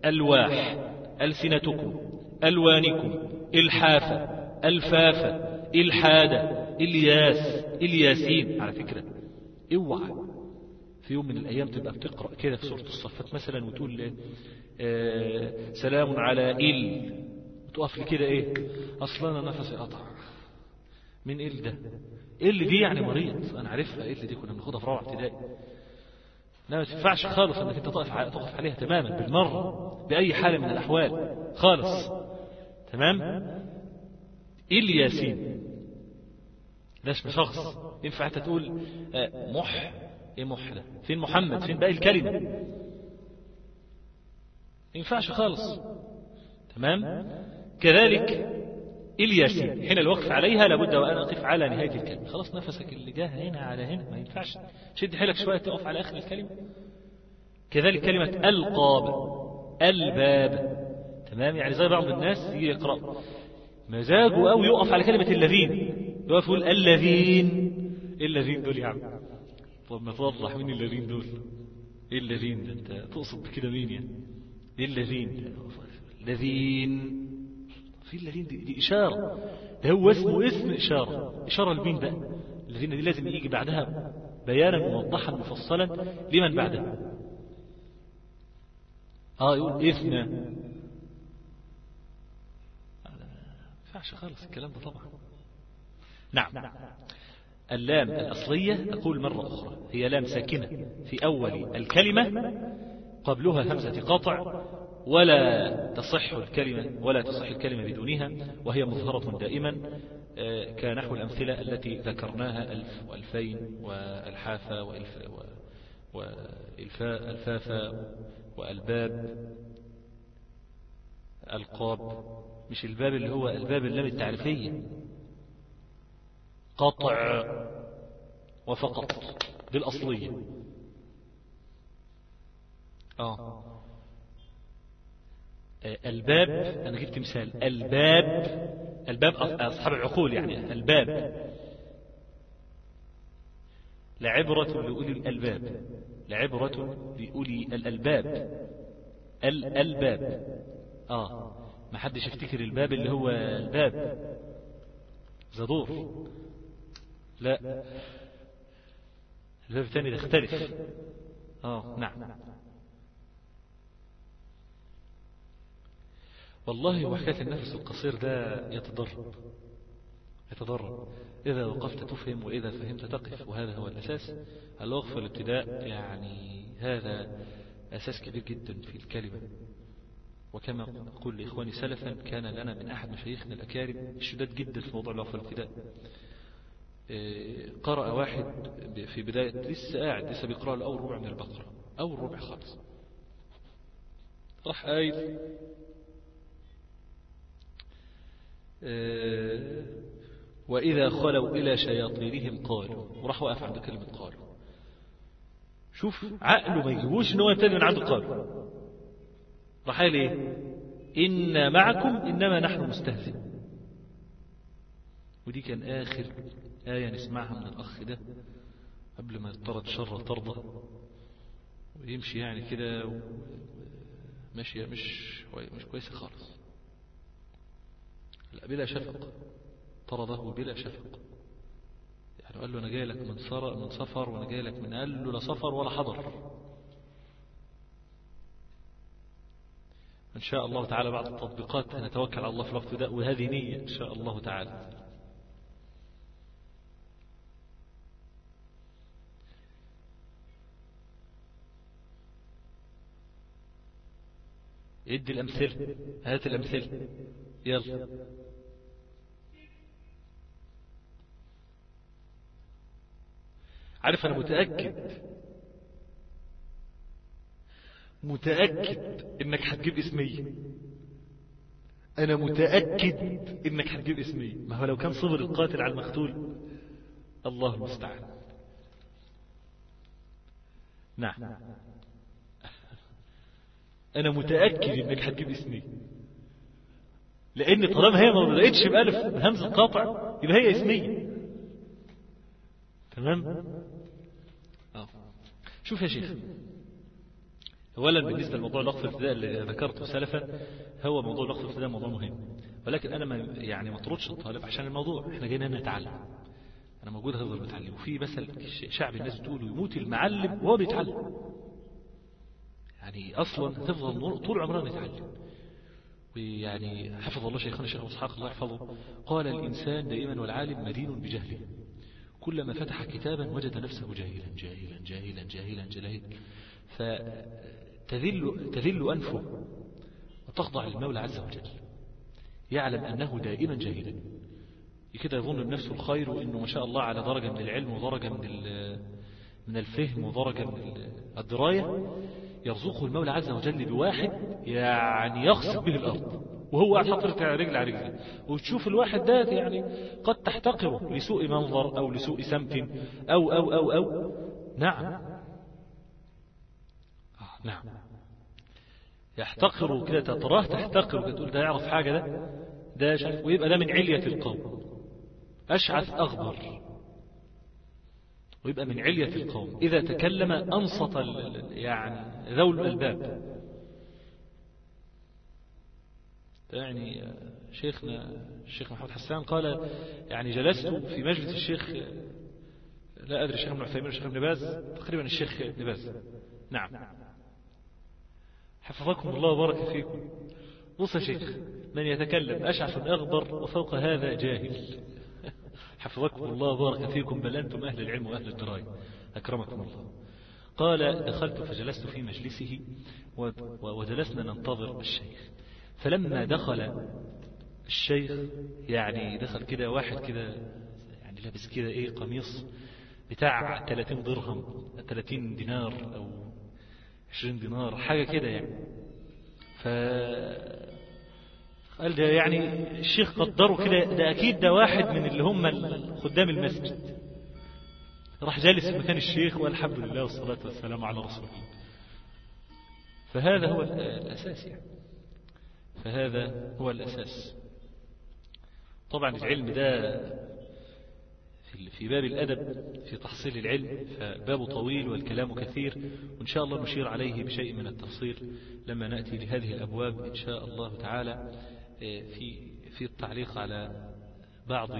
ألواح ألسنتكم ألوانكم إلحافة ألفافة إلحادة إلياس. إلياسين على فكرة. اوعى في يوم من الأيام تبقى بتقرأ كده في سورة الصفات مثلا وتقول آه سلام على إل. وتقف لي كده إيه؟ أصلا أنا نفسي قطع من إل ده؟ إل دي يعني مريض. أنا عارفها إل دي كنا بناخدها في رابعة ابتدائي. لا ما تنفعش خالص إنك أنت تقف تقف عليها تماما بالمرة بأي حال من الأحوال خالص. تمام؟ الياسين ده اسم شخص. ينفع انت تقول مح؟ إيه مح ده؟ فين محمد؟ فين باقي الكلمة؟ ما ينفعش خالص. تمام؟ كذلك الياسين. حين الوقف عليها لابد وأن أقف على نهاية الكلمة. خلاص نفسك اللي جاه هنا على هنا. ما ينفعش. شد حيلك شوية تقف على آخر الكلمة. كذلك كلمة ألقاب. ألباب. تمام؟ يعني زي بعض الناس يقرأ. مزاجه أو يقف على كلمة الذين. يقول الذين الذين دول يا عم. طب ما توضح مين الذين دول؟ إيه الذين ده انت تقصد بكده مين يعني؟ إيه الذين. الذين. في الذين دي, دي إشارة. ده هو اسمه اسم إشارة. إشارة لمين بقى؟ الذين دي لازم يجي بعدها بيانا موضحا مفصلا. لمن بعدها؟ آه يقول إثنى ينفعش خالص الكلام ده طبعا. نعم. اللام الأصلية أقول مرة أخرى. هي لام ساكنة في أول الكلمة قبلها همزة قطع ولا تصح الكلمة ولا تصح الكلمة بدونها وهي مظهرة دائما آه، كنحو الأمثلة التي ذكرناها ألف وألفين والحافة وإلف الفافة وألباب. ألقاب مش الباب اللي هو الباب اللام التعريفية قطع وفقط دي الأصلية آه. آه الباب أنا جبت مثال. الباب الباب أصحاب العقول يعني. الباب. لعبرة لأولي الألباب. لعبرة لأولي الألباب. الألباب آه. ما حدش يفتكر الباب اللي هو الباب. زدور. لا. الباب الثاني يختلف آه نعم. والله وحكاية النفس القصير ده يتضرب يتضرب إذا وقفت تفهم وإذا فهمت تقف وهذا هو الأساس. الوقف والابتداء يعني هذا أساس كبير جدا في الكلمة. وكما أقول لإخواني سلفا كان لنا من أحد مشايخنا الأكارم الشداد جدا في موضوع الوقف والابتداء. قرأ واحد في بداية لسه قاعد لسه بيقرأ الأول ربع من البقرة. أول ربع خالص. راح قايل إيه، وإذا خلوا إلى شياطينهم قالوا وراح وقف عند كلمة قالوا. شوف عقله ما يجيبوش إن هو يبتدي من عنده قالوا. راح قال إيه؟ إن معكم إنما نحن مستهزئ. ودي كان آخر آية نسمعها من الأخ ده قبل ما يطرد شر ترضى ويمشي يعني كده ماشية مش مش كويسة خالص. لا بلا شفق. طرده بلا شفق. يعني قال له أنا جاي لك من, من سفر وأنا جاي لك من قال له لا سفر ولا حضر. إن شاء الله تعالى بعد التطبيقات نتوكل على الله في الوقت ده وهذه نية إن شاء الله تعالى. ادي الأمثلة. هات الأمثلة. يلا. عارف أنا متأكد. متأكد إنك هتجيب اسمية أنا متأكد إنك هتجيب اسمية ما هو لو كان صبر القاتل على المقتول. الله المستعان. نعم. أنا متأكد إنك هتجيب اسمية لأن طالما هي ما بدأتش بألف همزة قاطع يبقى هي اسمية. تمام؟ آه. شوف يا شيخ اولا بالنسبة لموضوع الوقف الابتداء اللي ذكرته سلفا هو موضوع الوقف الابتداء موضوع مهم. ولكن أنا ما يعني ما اطردش الطالب عشان الموضوع إحنا جايين هنا نتعلم. أنا موجود هفضل بتعلم وفي مثل شعب الناس بتقول يموت المعلم وهو بيتعلم. يعني أصلا تفضل طول عمرنا نتعلم. ويعني حفظ الله شيخنا الشيخ إسحاق الله يحفظه. قال الإنسان دائما والعالم مدين بجهله. كلما فتح كتابا وجد نفسه جاهلا جاهلا جاهلا جاهلا جاهلا. فتذل تذل أنفه وتخضع للمولى عز وجل. يعلم أنه دائما جاهلا. كده يظن بنفسه الخير وإنه ما شاء الله على درجة من العلم ودرجة من من الفهم ودرجة من الدراية. يرزقه المولى عز وجل بواحد يعني يخسف به الأرض وهو قاعد حاطط رجل على رجل وتشوف الواحد ده يعني قد تحتقره لسوء منظر أو لسوء سمت أو أو أو أو. نعم. نعم. يحتقر كده تراه تحتقر تقول ده يعرف حاجة ده؟ ده شايف ويبقى ده من علية القوم. أشعث أغبر. ويبقى من علية القوم. إذا تكلم أنصت يعني ذو الألباب. يعني شيخنا الشيخ محمد حسان قال يعني جلست في مجلس الشيخ لا أدري الشيخ ابن عثيمين الشيخ ابن باز تقريبا الشيخ ابن باز. نعم. حفظكم الله وبارك فيكم. بص يا شيخ من يتكلم أشعث أغبر وفوق هذا جاهل. حفظكم الله وبارك فيكم بل أنتم أهل العلم وأهل الدراية. أكرمكم الله. قال دخلت فجلست في مجلسه وجلسنا ننتظر الشيخ. فلما دخل الشيخ يعني دخل كده واحد كده يعني لابس كده إيه قميص بتاع 30 درهم 30 دينار أو 20 دينار حاجة كده يعني. ف قال ده يعني الشيخ قدره كده ده أكيد ده واحد من اللي هم خدام المسجد. راح جالس مكان الشيخ والحمد لله والصلاة والسلام على رسول الله. فهذا هو الأساس يعني. فهذا هو الأساس. طبعا العلم ده في باب الأدب في تحصيل العلم فبابه طويل والكلام كثير وإن شاء الله نشير عليه بشيء من التفصيل لما نأتي لهذه الأبواب إن شاء الله تعالى في في التعليق على بعض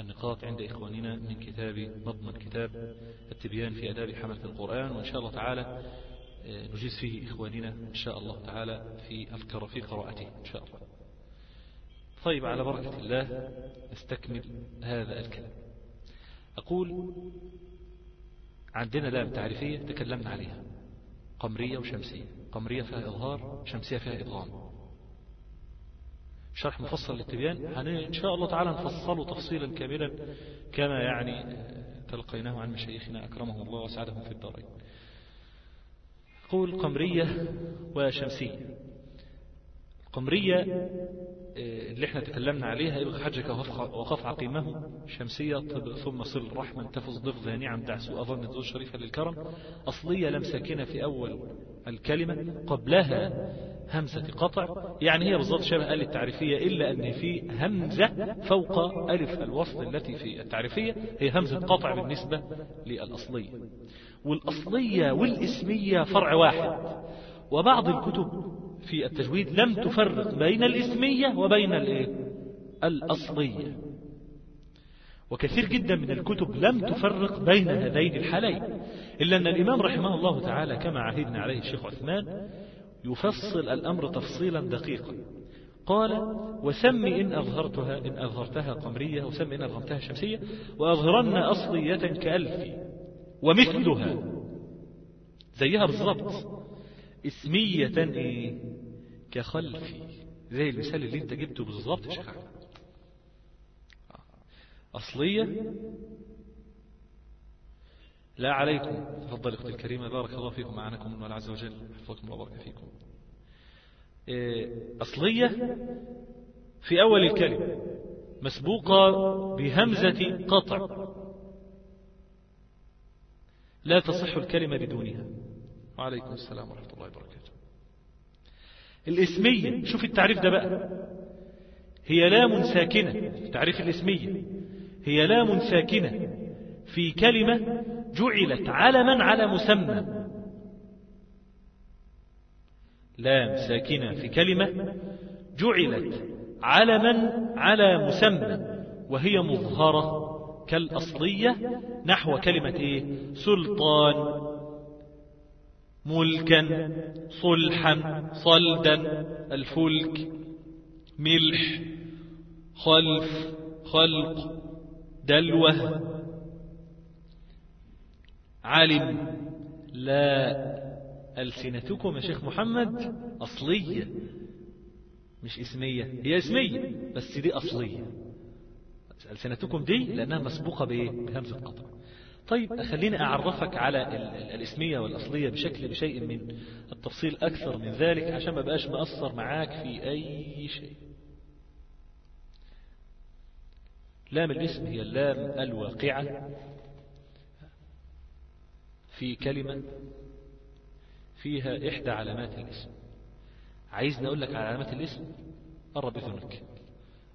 النقاط عند إخواننا من كتاب مضمن كتاب التبيان في أداب حملة القرآن وإن شاء الله تعالى نجيز فيه إخواننا إن شاء الله تعالى في الكر في قراءته إن شاء الله. طيب على بركة الله نستكمل هذا الكلام. أقول عندنا لام تعريفية تكلمنا عليها. قمرية وشمسية. قمرية فيها إظهار شمسية فيها إضغام شرح مفصل للتبيان. إن شاء الله تعالى نفصله تفصيلا كاملا كما يعني تلقيناه عن مشايخنا أكرمهم الله وسعدهم في الدارين. قول قمرية وشمسية. القمرية اللي إحنا تكلمنا عليها يبقى حجك وخف عقيمه. شمسية ثم صل رحما تفز ضف ذانعا دعس أظن ذو شريفة للكرم. أصلية لم ساكنة في أول الكلمة قبلها همزة قطع يعني هي بالضبط شبه آل التعريفية إلا أن في همزة فوق ألف الوصل التي في التعريفية هي همزة قطع بالنسبة للأصلية. والأصلية والإسمية فرع واحد. وبعض الكتب في التجويد لم تفرق بين الإسمية وبين؟ الأصلية. وكثير جدا من الكتب لم تفرق بين هذين الحالين. إلا أن الإمام رحمه الله تعالى كما عهدنا عليه الشيخ عثمان يفصل الأمر تفصيلا دقيقا. قال وسم إن أظهرتها إن أظهرتها قمرية وسم إن أظهرتها شمسية وأظهرن أصلية كألف ومثلها. زيها بالضبط. إسمية إيه؟ كخلفي. زي المثال اللي أنت جبته بالضبط يا شيخ أحمد. أصلية لا عليكم. تفضل أختي الكريمة. بارك الله فيكم معانكم الله عز وجل. حفظكم وبارك فيكم. أصلية في أول الكلمة. مسبوقة بهمزة قطع. لا تصح الكلمة بدونها. وعليكم السلام ورحمة الله وبركاته. الإسمية شوف التعريف ده بقى. هي لام ساكنة. تعريف الإسمية. هي لام ساكنة في كلمة جعلت علما على مسمى. لام ساكنة في كلمة. جعلت علما على مسمى. وهي مظهرة كالأصلية نحو كلمة إيه؟ سلطان. ملكا صلحا صلدا الفلك ملح خلف خلق دلوة. علم لا ألسنتكم يا شيخ محمد أصلية. مش اسمية. هي اسمية بس دي أصلية. ألسنتكم دي لأنها مسبوقة بإيه؟ بهمزة قطع. طيب خليني أعرفك على الاسمية والأصلية بشكل بشيء من التفصيل أكثر من ذلك عشان ما بقاش مأثر معاك في أي شيء. لام الاسم هي اللام الواقعة. في كلمة فيها إحدى علامات الاسم. عايز نقول لك على علامات الاسم؟ قرب إذنك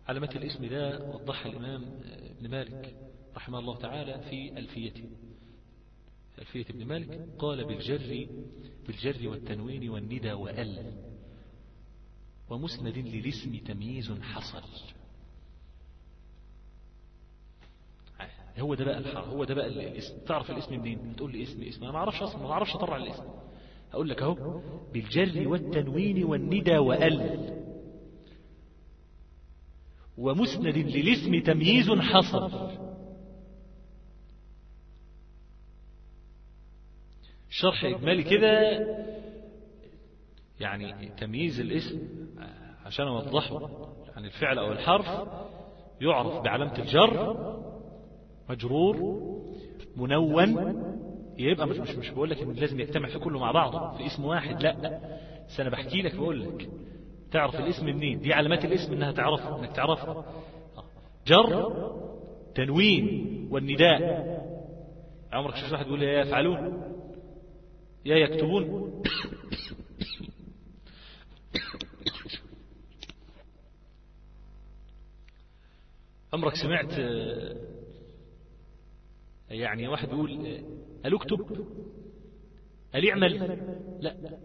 علامات الاسم ده وضحها الإمام ابن مالك رحمه الله تعالى في ألفيته. ألفية ابن مالك قال بالجر بالجر والتنوين والندى وأل. ومسند للاسم تمييز حصل هو ده بقى الحرف هو ده بقى الاسم. تعرف الاسم منين؟ تقول لي اسم اسم. أنا ما أعرفش أصلا ما أعرفش أطلع الاسم. هقول لك أهو. بالجر والتنوين والندى وأل. ومسند للاسم تمييز حصل شرح إجمالي كده. يعني تمييز الاسم عشان أوضحه يعني الفعل أو الحرف يعرف بعلامة الجر مجرور منون يبقى مش مش مش بقول لك إن لازم يجتمع كله مع بعضه في اسم واحد لا. بس أنا بحكي لك بقول لك تعرف الاسم منين؟ دي علامات الاسم إنها تعرفها إنك تعرفها. جر تنوين والنداء. عمرك شفت واحد يقول يا يفعلون؟ يا يكتبون؟ عمرك سمعت يعني واحد يقول قال اكتب؟ قال اعمل. لا.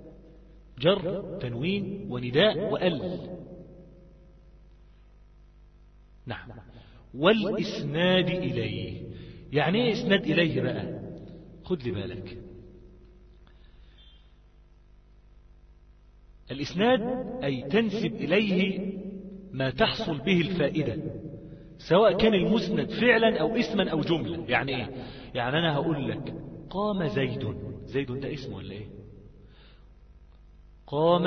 جر تنوين ونداء وأل. نعم. والإسناد إليه. يعني إيه إسناد إليه بقى؟ خد لي بالك. الإسناد أي تنسب إليه ما تحصل به الفائدة. سواء كان المسند فعلا أو اسما أو جملة يعني إيه؟ يعني أنا هقول لك قام زيد. زيد ده اسم ولا إيه؟ قام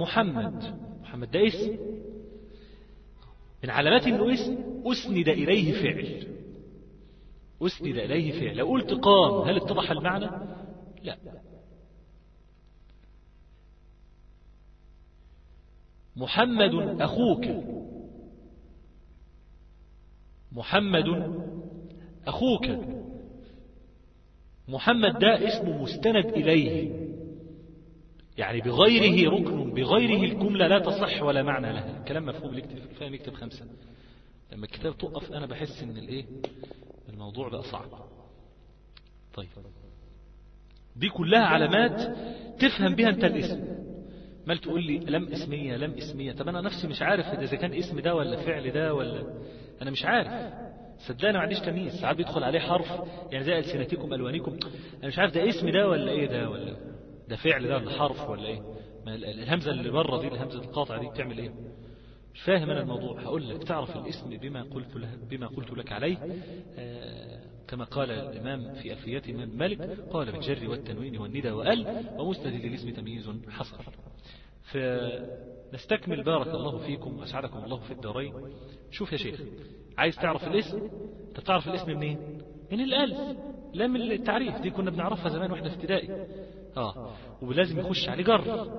محمد. محمد ده اسم. من علامات إنه اسم أسند إليه فعل. أسند إليه فعل. لو قلت قام هل اتضح المعنى؟ لا. محمد أخوك. محمد أخوك. محمد ده اسم مستند إليه. يعني بغيره ركن بغيره الجملة لا تصح ولا معنى لها. كلام مفهوم يكتب فاهم يكتب خمسة. لما الكتاب تقف أنا بحس إن الإيه؟ الموضوع بقى صعب. طيب. دي كلها علامات تفهم بها أنت الاسم. ما تقول لي لم اسمية لم اسمية. طب أنا نفسي مش عارف إذا كان اسم ده ولا فعل ده ولا أنا مش عارف. صدقني ما عنديش تمييز. ساعات بيدخل عليه حرف يعني زي ألسنتكم ألوانكم. أنا مش عارف ده اسم ده ولا إيه ده ولا ده فعل ده ولا حرف ولا ما الهمزة اللي بره دي الهمزة القاطعة دي بتعمل إيه؟ مش فاهم أنا الموضوع. هقول لك تعرف الاسم بما قلت له بما قلت لك عليه؟ آه كما قال الإمام في الفيات الامام مالك قال بالجر والتنوين والندى وال ومسند للاسم تمييز حصر فنستكمل بارك الله فيكم اسعدكم الله في الدارين. شوف يا شيخ عايز تعرف الاسم؟ أنت تعرف الاسم منين؟ من الألف لا من التعريف. دي كنا بنعرفها زمان وإحنا في ابتدائي. آه ولازم يخش عليه جر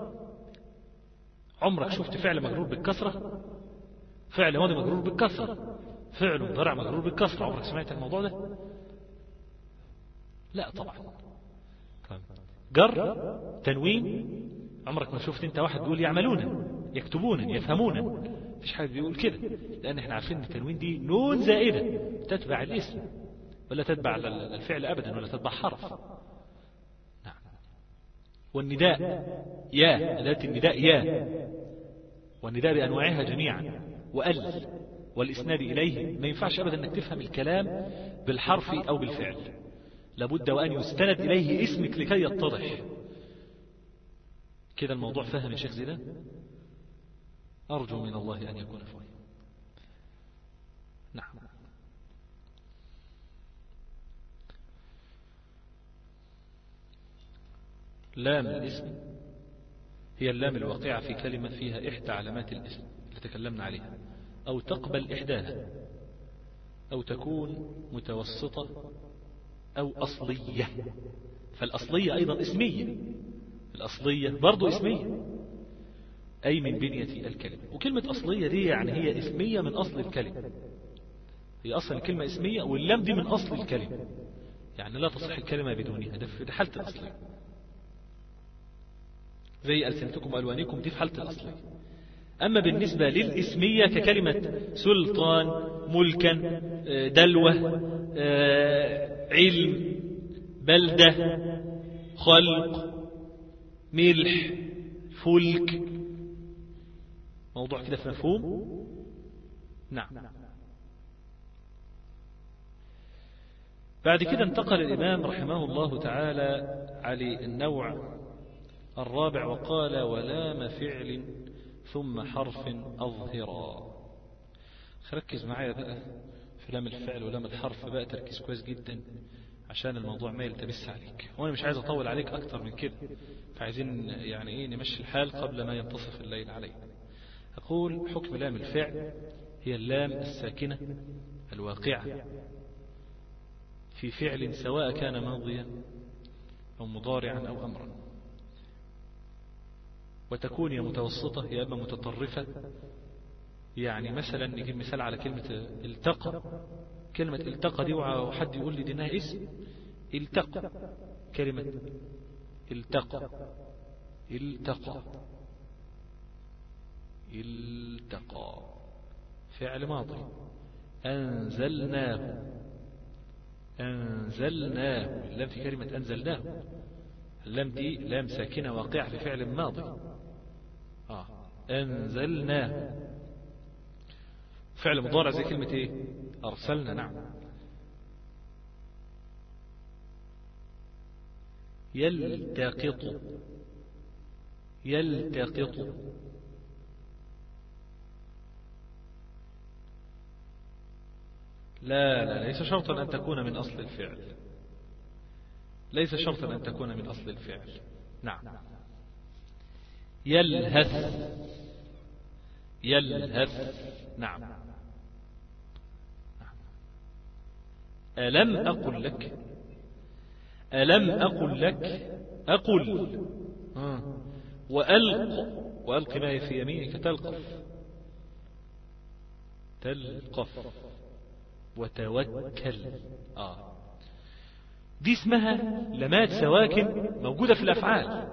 عمرك شفت فعل مجرور بالكسرة؟ فعل ماضي مجرور بالكسرة. فعل مضارع مجرور بالكسرة. عمرك سمعت الموضوع ده؟ لا طبعا. جر تنوين عمرك ما شفت انت واحد بيقول يعملون يكتبون يفهمون. مفيش حد بيقول كده لأن إحنا عارفين إن التنوين دي نون زائدة تتبع الاسم ولا تتبع الفعل ابدا ولا تتبع حرف. والنداء يا أداة النداء يا. والنداء بأنواعها جميعا. وأل والإسناد إليه. ما ينفعش أبدا أنك تفهم الكلام بالحرف أو بالفعل. لابد وأن يستند إليه اسمك لكي يتضح. كده الموضوع فهم يا شيخ زيدان أرجو من الله أن يكون فهم نعم. لام الاسم هي اللام الواقعة في كلمة فيها إحدى علامات الاسم اللي تكلمنا عليها. أو تقبل إحداها أو تكون متوسطة أو أصلية. فالأصلية أيضا اسمية. الأصلية برضو اسمية. أي من بنية الكلمة. وكلمة أصلية دي يعني هي اسمية من أصل الكلمة. هي أصلا الكلمة اسمية واللام دي من أصل الكلمة. يعني لا تصح الكلمة بدونها. ده في حالة الأصلية زي ألسنتكم وألوانكم دي في حالة الأصلية أما بالنسبة للإسمية ككلمة سلطان ملكا دلوة علم بلدة خلق ملح فلك. موضوع كده في مفهوم؟ نعم. بعد كده انتقل الإمام رحمه الله تعالى على النوع الرابع وقال ولام فعل ثم حرف أظهرا. ركز معايا بقى في لام الفعل ولام الحرف بقى تركيز كويس جدا عشان الموضوع ما يلتبس عليك. وأنا مش عايز أطول عليك أكتر من كده. فعايزين يعني إيه نمشي الحال قبل ما ينتصف الليل علينا أقول حكم لام الفعل هي اللام الساكنة الواقعة. في فعل سواء كان ماضيا أو مضارعا أو أمرا. وتكون يا متوسطة يا إما متطرفة. يعني مثلا نجيب مثال على كلمة التقى. كلمة التقى دي وحد يقول لي دي إنها اسم. التقى كلمة التقى. التقى. التقى. فعل ماضي. أنزلناه. أنزلناه. اللام في كلمة أنزلناه. اللام دي لام ساكنة واقعة في فعل ماضي. آه. أنزلناه. فعل مضارع زي كلمة إيه؟ أرسلنا. نعم. يلتقط. يلتقط. لا لا ليس شرطا أن تكون من أصل الفعل. ليس شرطا أن تكون من أصل الفعل. نعم. يلهث. يلهث. نعم. ألم أقل لك؟ ألم أقل لك؟ أقل. وألق. وألق ما في يمينك تلقف. تلقف. وتوكل. آه. دي اسمها لمات سواكن موجودة في الأفعال.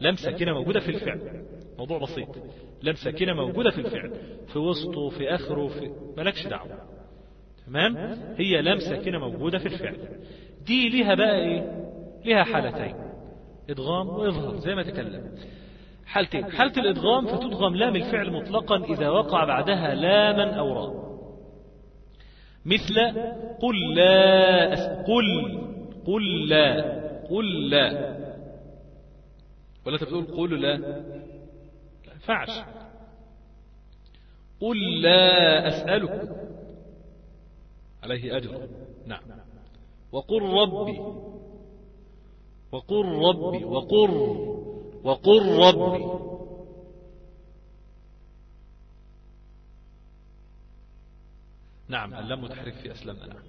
لم ساكنة موجودة في الفعل. موضوع بسيط. لم ساكنة موجودة في الفعل. في وسطه في آخره في ملكش دعوة. تمام؟ هي لم ساكنة موجودة في الفعل. دي ليها بقى إيه؟ ليها حالتين إدغام وإظهار زي ما تكلم. حالتين حالة الإدغام فتدغم لام الفعل مطلقا إذا وقع بعدها لاما أو راء. مثل قل لا. قل قل لا قل لا. ولا أنت بتقول قل لا؟ لا ينفعش. قل لا أسألك. عليه أجر. نعم. وقل ربي وقل ربي وقل. وقل ربي نعم اللام متحرك في أسلم نعم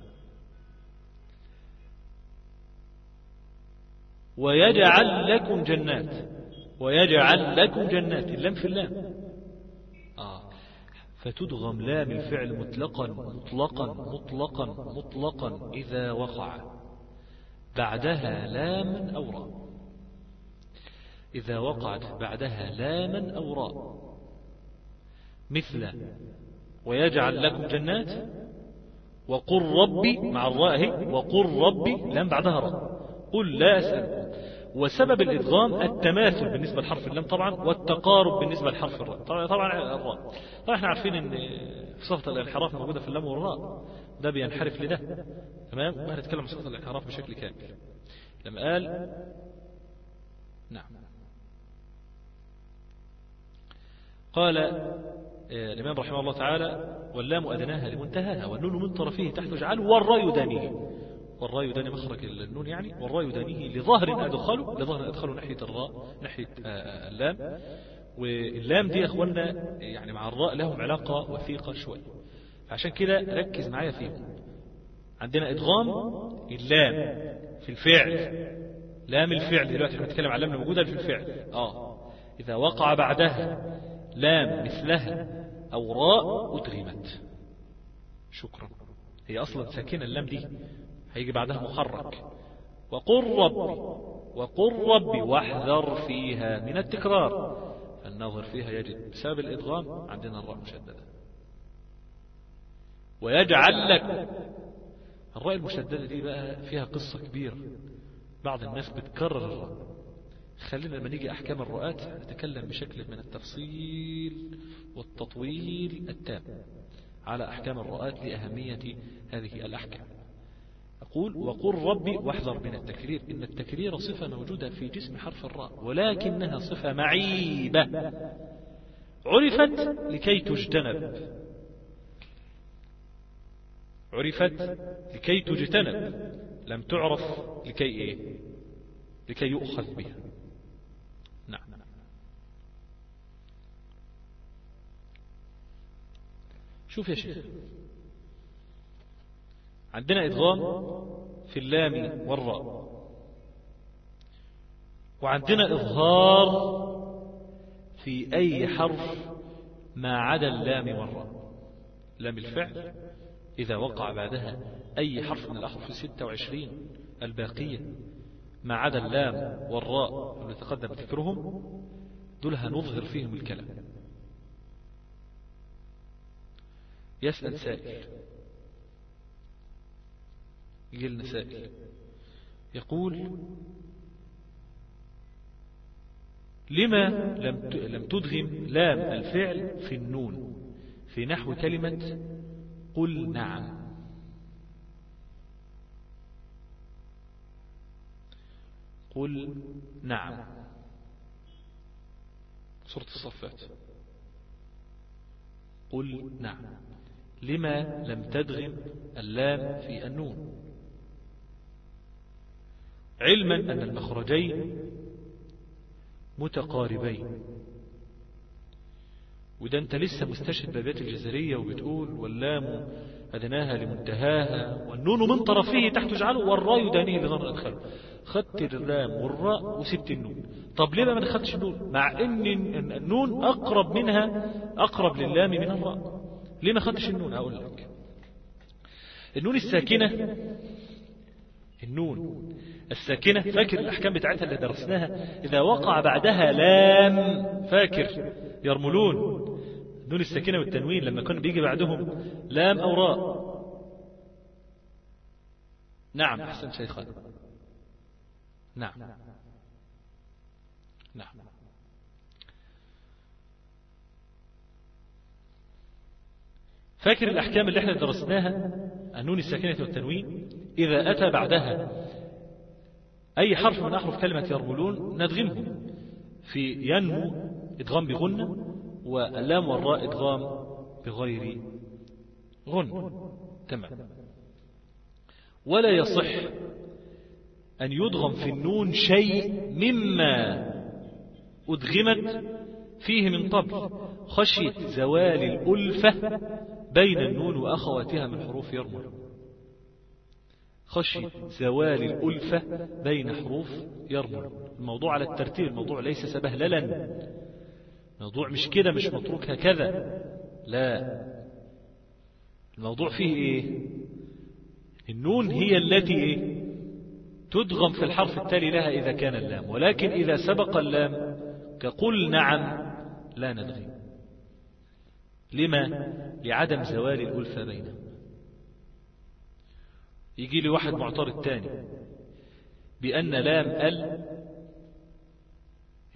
ويجعل لكم جنات. ويجعل لكم جنات. اللام في اللام فتدغم لام الفعل مطلقا مطلقا مطلقا مطلقا إذا وقع. بعدها لاما أو راء. إذا وقعت بعدها لاما أو راء. مثل ويجعل لكم جنات وقل ربي مع الراء وقل ربي لام بعدها راء. قل لا أسألكم. وسبب الإدغام التماثل بالنسبة لحرف اللام طبعا والتقارب بالنسبة لحرف الراء. طبعا, طبعا الراء. طبعا إحنا عارفين إن صفة الإنحراف موجودة في اللام والراء. ده بينحرف لده. تمام؟ ما هنتكلم عن صفة الإنحراف بشكل كامل. لما قال نعم. قال الإمام رحمه الله تعالى واللام أدناها لمنتهاها والنون من طرفه تحت اجعل والراء يدانيه. والراء يداني مخرج النون يعني والراء يدانيه لظهر أدخله لظهر أدخله ناحية الراء ناحية اللام. واللام دي يا أخوانا يعني مع الراء لهم علاقة وثيقة شوي عشان كده ركز معايا فيهم. عندنا إدغام اللام في الفعل. لام الفعل دلوقتي إحنا بنتكلم عن لام موجودة في الفعل. آه. إذا وقع بعدها لام مثلها أو راء أدغمت. شكرا. هي أصلا ساكنة اللام دي. هيجي بعدها محرك وقل ربي وقل ربي واحذر فيها من التكرار. النظر فيها يجد بسبب الإدغام عندنا الراء مشددة ويجعل لك الراء المشددة دي بقى فيها قصة كبيرة. بعض الناس بتكرر الراء خلينا لما نيجي أحكام الرؤات نتكلم بشكل من التفصيل والتطويل التام على أحكام الرؤات لأهمية هذه الأحكام. أقول وقل ربي واحذر من التكرير. إن التكرير صفة موجودة في جسم حرف الراء ولكنها صفة معيبة. عرفت لكي تجتنب. عرفت لكي تجتنب. لم تعرف لكي إيه؟ لكي يؤخذ بها. نعم. شوف يا شيخ عندنا إدغام في اللام والراء. وعندنا إظهار في أي حرف ما عدا اللام والراء. لام الفعل إذا وقع بعدها أي حرف من الأحرف الستة وعشرين الباقية ما عدا اللام والراء اللي تقدم ذكرهم دول هنظهر فيهم الكلام. يسأل سائل يجي لنا سائل. يقول لما لم لم تدغم لام الفعل في النون في نحو كلمة قل نعم؟ قل نعم. سورة الصفات. قل نعم. لما لم تدغم اللام في النون؟ علما أن المخرجين متقاربين. وده أنت لسه مستشهد بابات الجزرية وبتقول واللام أدناها لمنتهاها والنون من طرفه تحت جعله والراء يدانيه لغير أدخله. خدت اللام والراء وسبت النون. طب ليه ما خدتش النون؟ مع إن النون أقرب منها أقرب للام من الراء. ليه ما خدتش النون؟ هقول لك. النون الساكنة النون الساكنة فاكر الأحكام بتاعتها اللي درسناها. إذا وقع بعدها لام فاكر يرملون. نون الساكنة والتنوين لما كان بيجي بعدهم لام أو راء. نعم أحسن شيخان نعم. نعم. فاكر الأحكام اللي إحنا درسناها؟ النون الساكنة والتنوين. إذا أتى بعدها أي حرف من أحرف كلمة يرملون ندغمه. في ينمو إدغام بغنة واللام والراء إدغام بغير غن. تمام. ولا يصح أن يدغم في النون شيء مما أدغمت فيه من قبل خشية زوال الألفة بين النون وأخواتها من حروف يرمل. خشية زوال الألفة بين حروف يرمل الموضوع على الترتيب الموضوع ليس سبهللا. الموضوع مش كده مش متروك هكذا. لا. الموضوع فيه إيه؟ النون هي التي إيه؟ تدغم في الحرف التالي لها إذا كان اللام. ولكن إذا سبق اللام كقل نعم لا ندغم لما؟ لعدم زوال الألفة بينهم. يجي لي واحد معترض تاني. بأن لام ال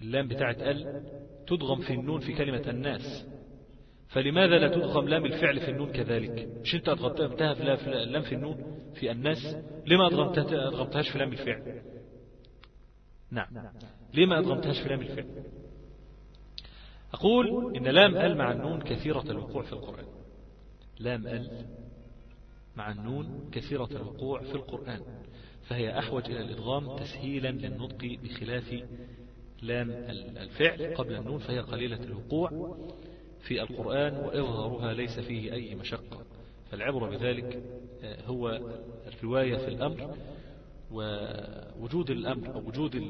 اللام بتاعت ال تدغم في النون في كلمة الناس. فلماذا لا تدغم لام الفعل في النون كذلك؟ مش انت أدغمتها في اللام في النون في الناس؟ لما أدغمتهاش في لام الفعل؟ نعم. لما أدغمتهاش في لام الفعل؟ أقول إن لام ال مع النون كثيرة الوقوع في القرآن. لام ال مع النون كثيرة الوقوع في القرآن فهي أحوج إلى الإدغام تسهيلا للنطق بخلاف لام الفعل قبل النون فهي قليلة الوقوع في القرآن وإظهارها ليس فيه أي مشقة. فالعبرة بذلك هو الرواية في الأمر ووجود الأمر أو وجود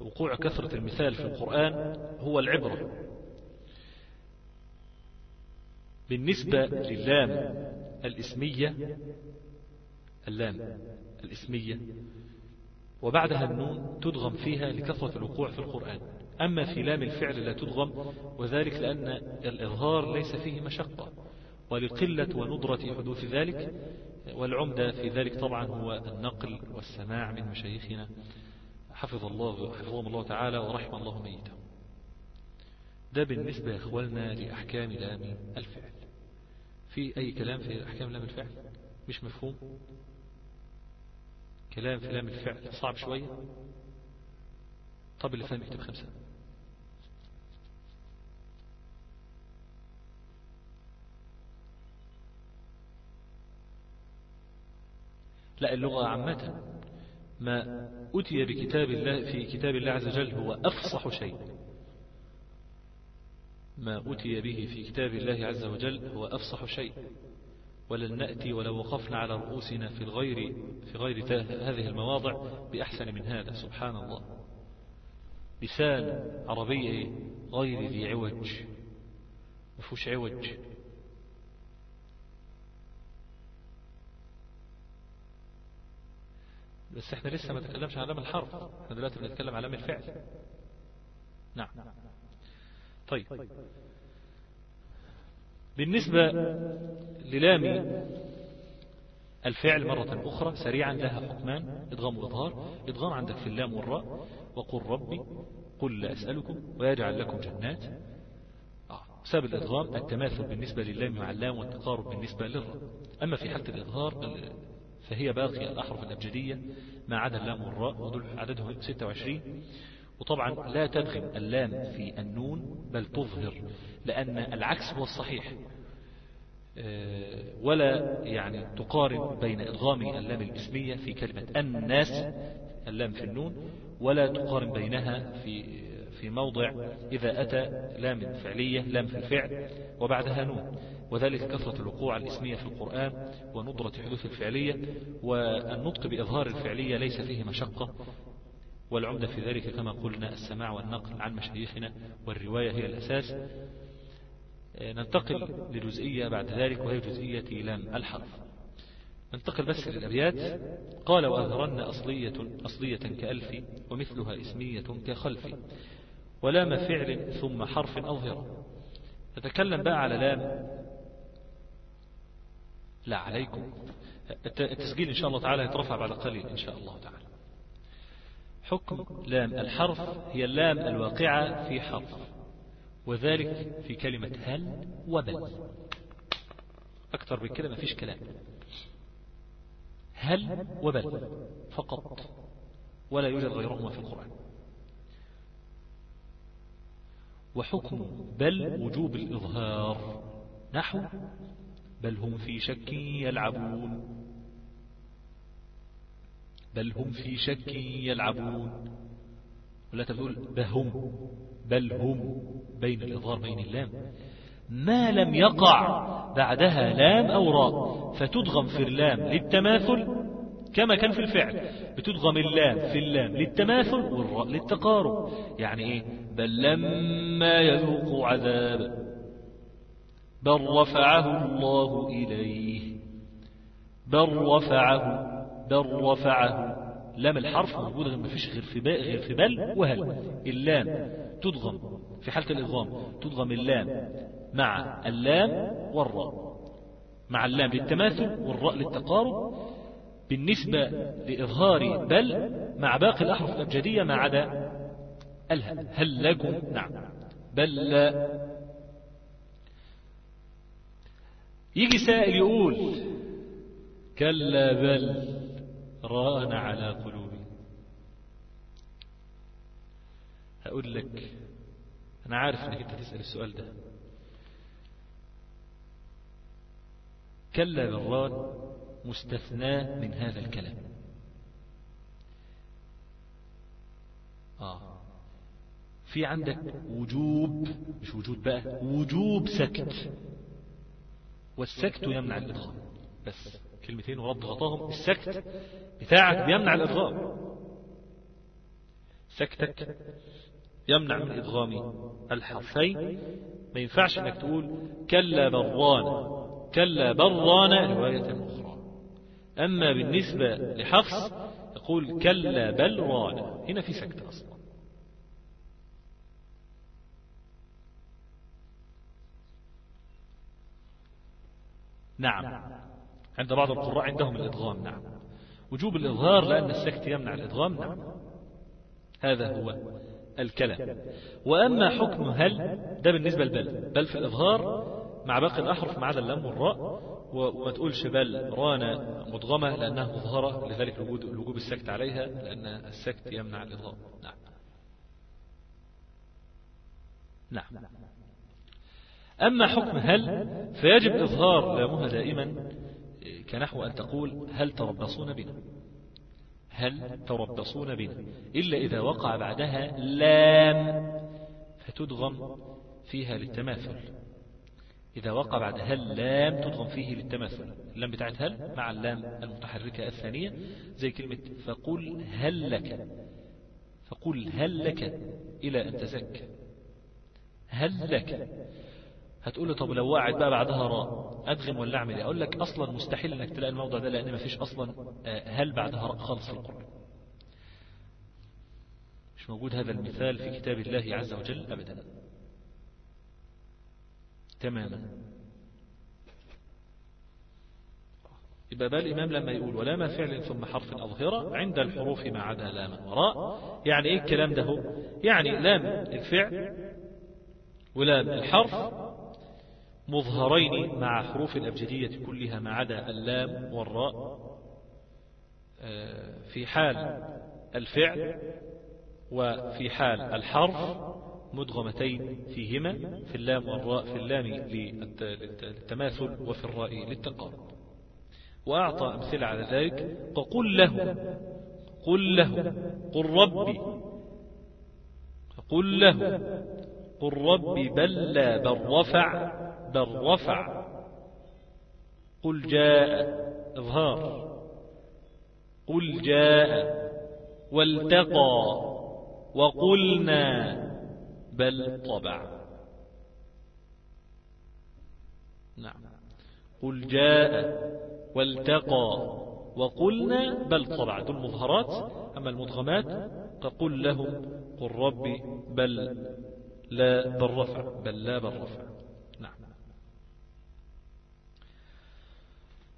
وقوع كثرة المثال في القرآن هو العبرة بالنسبة للام الإسمية اللام الإسمية وبعدها النون تدغم فيها لكثرة الوقوع في القرآن. أما في لام الفعل لا تدغم وذلك لأن الإظهار ليس فيه مشقة. ولقلة وندرة حدوث ذلك والعمدة في ذلك طبعا هو النقل والسماع من مشايخنا. حفظ الله حفظهم الله تعالى ورحم الله ميتهم ده بالنسبة يا إخواننا لأحكام لام الفعل. في أي كلام في أحكام لام الفعل؟ مش مفهوم؟ كلام في لام الفعل صعب شوية؟ طب اللي فاهم يكتب خمسة. لا اللغة عامة ما أتي بكتاب الله في كتاب الله عز وجل هو أفصح شيء. ما أتي به في كتاب الله عز وجل هو أفصح شيء. ولن نأتي ولو وقفنا على رؤوسنا في الغير في غير هذه المواضع بأحسن من هذا سبحان الله. لسان عربي غير ذي عوج مفوش عوج. بس إحنا لسه ما تكلمش عن لام الحرف إحنا دلوقتي بنتكلم عن لام الفعل. نعم. طيب. بالنسبة للام الفعل مرة أخرى سريعا لها حكمان إدغام وإظهار. إدغام عندك في اللام والراء. وقل ربي قل لا أسألكم ويجعل لكم جنات. آه. سبب الإدغام التماثل بالنسبة للام مع اللام والتقارب بالنسبة للراء. أما في حالة الإظهار فهي باقي الأحرف الأبجدية ما عدا اللام والراء ودول عددهم 26 وطبعا لا تدغم اللام في النون بل تظهر لأن العكس هو الصحيح. ولا يعني تقارن بين إدغام اللام الإسمية في كلمة الناس اللام في النون ولا تقارن بينها في في موضع إذا أتى لام فعلية لام في الفعل وبعدها نون. وذلك كثرة الوقوع الإسمية في القرآن وندرة حدوث الفعلية والنطق بإظهار الفعلية ليس فيه مشقة. والعمدة في ذلك كما قلنا السماع والنقل عن مشايخنا والرواية هي الأساس. ننتقل لجزئية بعد ذلك وهي جزئية لام الحرف. ننتقل بس للأبيات. قال وأظهرن أصلية, أصلية كألف ومثلها اسمية كخلف ولام فعل ثم حرف أظهر. نتكلم بقى على لام. لا عليكم. التسجيل إن شاء الله تعالى يترفع بعد قليل إن شاء الله تعالى. حكم لام الحرف هي اللام الواقعة في حرف وذلك في كلمة هل وبل أكثر من كده ما فيش كلام. هل وبل فقط ولا يوجد غيرهما في القرآن. وحكم بل وجوب الإظهار نحو بل هم في شك يلعبون. بل هم في شك يلعبون. ولا تقول بهم بل هم بين الإظهار بين اللام. ما لم يقع بعدها لام أو راء فتدغم في اللام للتماثل كما كان في الفعل. بتدغم اللام في اللام للتماثل والراء للتقارب. يعني إيه؟ بل لما يذوقوا عذاب بل رفعه الله إليه. بل رفعه بل رفعه لام الحرف موجودة ما فيش غير في غير في بل وهل. اللام تدغم في حالة الإضغام تدغم اللام مع اللام والراء. مع اللام للتماثل والراء للتقارب. بالنسبة لإظهار بل مع باقي الأحرف الأبجدية ما عدا الهل هل لكم؟ نعم. بل يجي سائل يقول كلا بل. ران على قلوبي هقول لك أنا عارف أنك أنت تسأل السؤال ده. كلا بالران مستثنى من هذا الكلام. آه. في عندك وجوب مش وجود بقى وجوب سكت. والسكت يمنع الإدغام. بس. كلمتين ورد غطاهم. السكت بتاعك بيمنع الإدغام سكتك يمنع من إدغام الحرفين. ما ينفعش إنك تقول كلا بران كلا بران رواية أخرى. أما بالنسبة لحفص يقول كلا بل ران هنا في سكت أصلا. نعم. عند بعض القراء عندهم الإدغام نعم. وجوب الإظهار لأن السكت يمنع الإدغام نعم. هذا هو الكلام. وأما حكم هل ده بالنسبة لبل. بل في الإظهار مع باقي الأحرف ما عدا اللام والراء وما تقولش بل رانا مدغمة لأنها مظهرة لذلك الوجوب السكت عليها لأن السكت يمنع الإظهار. نعم. نعم. أما حكم هل فيجب إظهار لامها دائما كنحو أن تقول هل تربصون بنا؟ هل تربصون بنا؟ إلا إذا وقع بعدها لام فتدغم فيها للتماثل. إذا وقع بعد هل لام تضغم فيه للتماثل. اللام بتاعت هل مع اللام المتحركة الثانية زي كلمة فقل هل لك. فقل هل لك إلى أن تزكى. هل لك. هتقول له طب لو وقعت بقى بعدها راء أدغم ولا أعمل إيه؟ أقول لك أصلا مستحيل أنك تلاقي الموضع ده لأن ما فيش أصلا آه، هل بعدها راء خالص في القرآن. مش موجود هذا المثال في كتاب الله عز وجل أبدا. تماما. يبقى بقى الإمام لما يقول ولام فعل ثم حرف أظهرة عند الحروف ما عدا لام وراء يعني إيه الكلام ده هو؟ يعني لام الفعل ولام الحرف مظهرين مع حروف الأبجدية كلها ما عدا اللام والراء آه، في حال الفعل وفي حال الحرف مدغمتين فيهما في اللام والراء في اللام للتماثل وفي الراء للتقارب. وأعطى أمثلة على ذلك وقل له قل له قل ربي قل له قل ربي بل لا بل رفع. بل رفع. قل جاء إظهار. قل جاء والتقى وقلنا بل طبع. نعم. قل جاء والتقى وقلنا بل طبع. دول مظهرات أما المدغمات فقل لهم قل ربي بل لا بل رفع. بل لا بل رفع نعم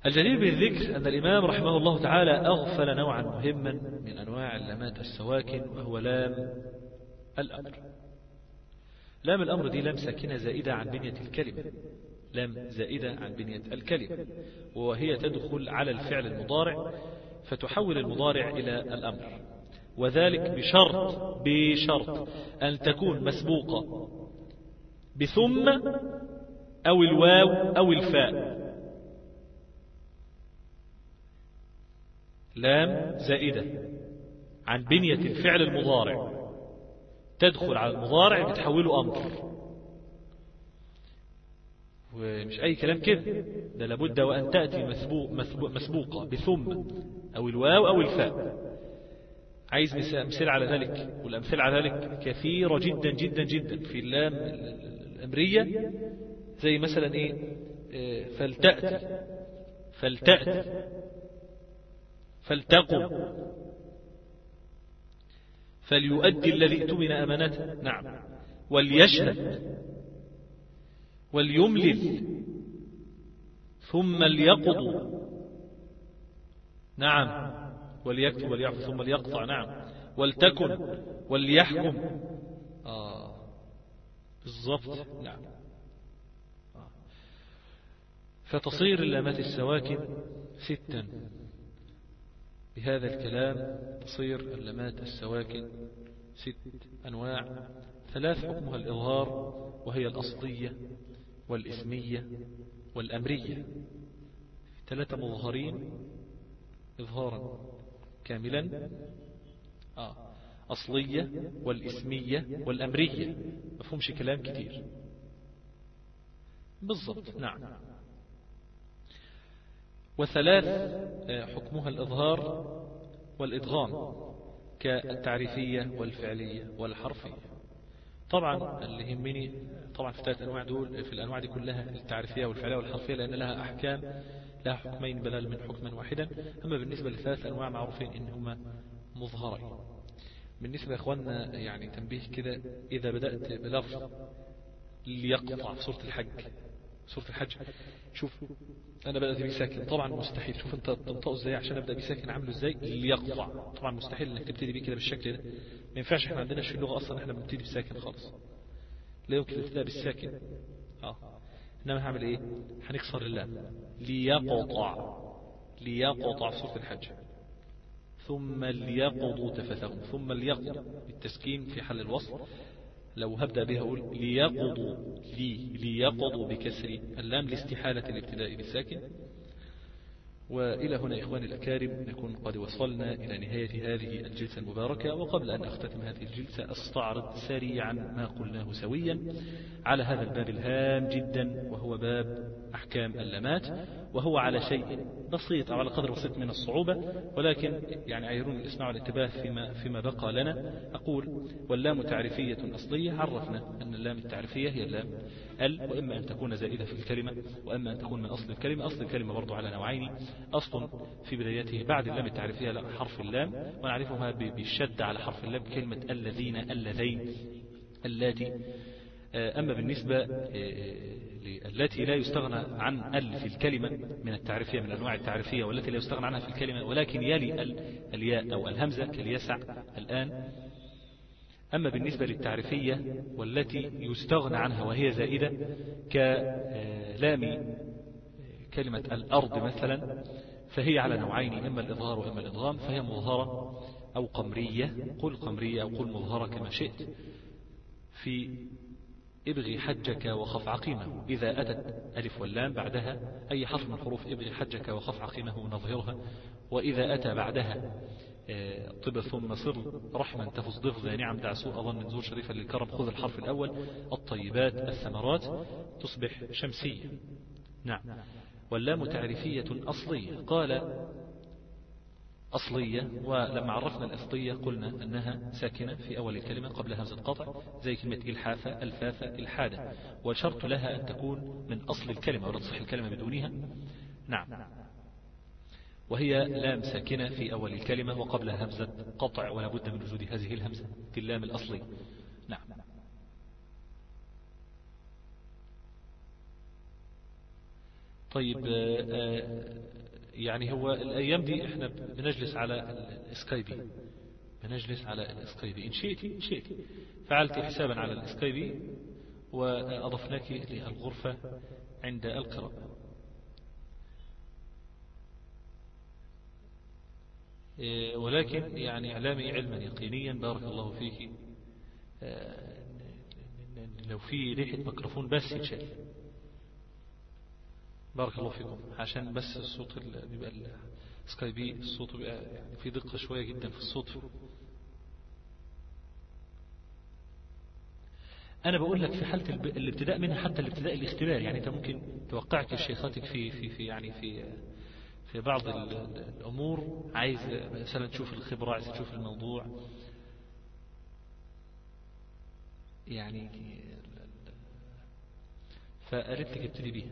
الجدير بالذكر أن الإمام رحمه الله تعالى أغفل نوعا مهما من أنواع اللامات السواكن وهو لام الأمر. لام الأمر دي لام ساكنة زائدة عن بنية الكلمة. لام زائدة عن بنية الكلمة. وهي تدخل على الفعل المضارع فتحول المضارع إلى الأمر. وذلك بشرط بشرط أن تكون مسبوقة بثم أو الواو أو الفاء. لام زائدة عن بنية الفعل المضارع. تدخل على المضارع بتحوله أمر. ومش أي كلام كده. ده لابد وأن تأتي مسبوق مسبوق مسبوقة بثم أو الواو أو الفاء. عايز أمثلة على ذلك. والأمثلة على ذلك كثيرة جدا جدا جدا في اللام الأمرية. زي مثلا إيه؟ آه، فلتأتي فلتأتي فلتقم. فليؤدي الذي اؤتمن أمانته. نعم. وليشهد. وليملل. ثم ليقضوا نعم. وليكتب وليعفو ثم ليقطع. نعم. ولتكن. وليحكم. آه. بالضبط. نعم. آه. فتصير اللامات السواكن ستا. بهذا الكلام تصير اللمات السواكن ست أنواع. ثلاث حكمها الإظهار وهي الأصلية والإسمية والأمرية. ثلاثة مظهرين إظهارا كاملا. آه. أصلية والإسمية والأمرية. مفهومش كلام كتير. بالضبط نعم. وثلاث آه، حكمها الإظهار والإدغام كالتعريفية والفعلية والحرفية. طبعا اللي يهمني طبعا في ثلاث أنواع دول في الأنواع دي كلها التعريفية والفعلية والحرفية لأن لها أحكام لها حكمين بدل من حكما واحدا. أما بالنسبة لثلاث أنواع معروفين إنهما مظهرين. بالنسبة يا أخواننا يعني تنبيه كده إذا بدأت بلفظ ليقطع في سورة الحج سورة الحج. شوف أنا بدأت بيه ساكن طبعا مستحيل. شوف أنت تنطقه إزاي عشان أبدأ بيه ساكن عامله إزاي؟ ليقطع. طبعا مستحيل إنك تبتدي بيه كده بالشكل ده. ما ينفعش. إحنا عندنا في اللغة أصلا إحنا بنبتدي بالساكن خالص. لا يمكن الابتداء بالساكن. آه. إنما هعمل إيه؟ هنكسر اللام. ليقطع. ليقطع سورة الحج. ثم ليقضوا تفثهم. ثم ليقضوا بالتسكين في حل الوصل لو هبدأ بها أقول ليقضوا لي ليقضوا بكسر اللام لاستحالة الابتداء بالساكن وإلى هنا إخواني الأكارم نكون قد وصلنا إلى نهاية هذه الجلسة المباركة. وقبل أن أختتم هذه الجلسة أستعرض سريعا ما قلناه سويا على هذا الباب الهام جدا وهو باب أحكام اللمات وهو على شيء بسيط أو على قدر بسيط من الصعوبة ولكن يعني عيرون الإسماع والانتباه فيما, فيما بقى لنا. أقول واللام تعريفية أصلية عرفنا أن اللام التعريفية هي اللام ال وإما أن تكون زائدة في الكلمة وإما أن تكون من أصل الكلمة. أصل الكلمة برضو على نوعين. أصل في بدايته بعد اللام التعريفية حرف اللام. ونعرفها بالشد على حرف اللام كلمة الذين اللذين اللاتي. أما بالنسبة التي لا يستغنى عن ال في الكلمة من التعريفية من الأنواع التعريفية والتي لا يستغنى عنها في الكلمة ولكن يلي ال الياء أو الهمزة كاليسع الآن. أما بالنسبة للتعريفية والتي يستغنى عنها وهي زائدة كلام كلمة الأرض مثلا فهي على نوعين إما الإظهار وإما الإضغام فهي مظهرة أو قمرية قل قمرية أو قل مظهرة كما شئت في ابغي حجك وخف عقيمه. إذا أتت ألف واللام بعدها أي حرف من حروف ابغي حجك وخف عقيمه نظهرها وإذا أتى بعدها طب ثم صر رحما تفز ضف ذا نعم دع سوء أظن زور شريفا للكرم. خذ الحرف الأول. الطيبات الثمرات. تصبح شمسية. نعم. واللام تعريفية أصلية. قال أصلية ولما عرفنا الأصلية قلنا أنها ساكنة في أول الكلمة قبل همزة قطع زي كلمة إلحافة ألفافة إلحادة. وشرط لها أن تكون من أصل الكلمة ولا تصح الكلمة بدونها. نعم. وهي لام ساكنة في أول الكلمة وقبلها همزة قطع ولا بد من وجود هذه الهمزة في اللام الأصلي. نعم. طيب يعني هو الأيام دي إحنا بنجلس على الاسكايبي بنجلس على الاسكايبي إن شئت إن شئت. فعلت حسابا على الاسكايبي وأضفناك للغرفة عند القراءة. ولكن يعني إعلامي علما يقينيا بارك الله فيك لو في ريحة ميكروفون بس يتشال بارك الله فيكم عشان بس الصوت بيبقى السكايبي الصوت بيبقى يعني في دقة شوية جدا في الصوت أنا بقول لك في حالة الابتداء منها حتى الابتداء الاختبار يعني أنت ممكن توقعك شيخاتك في في في يعني في في بعض الأمور عايز مثلا تشوف الخبرة عايز تشوف الموضوع. يعني فقالت لك ابتدي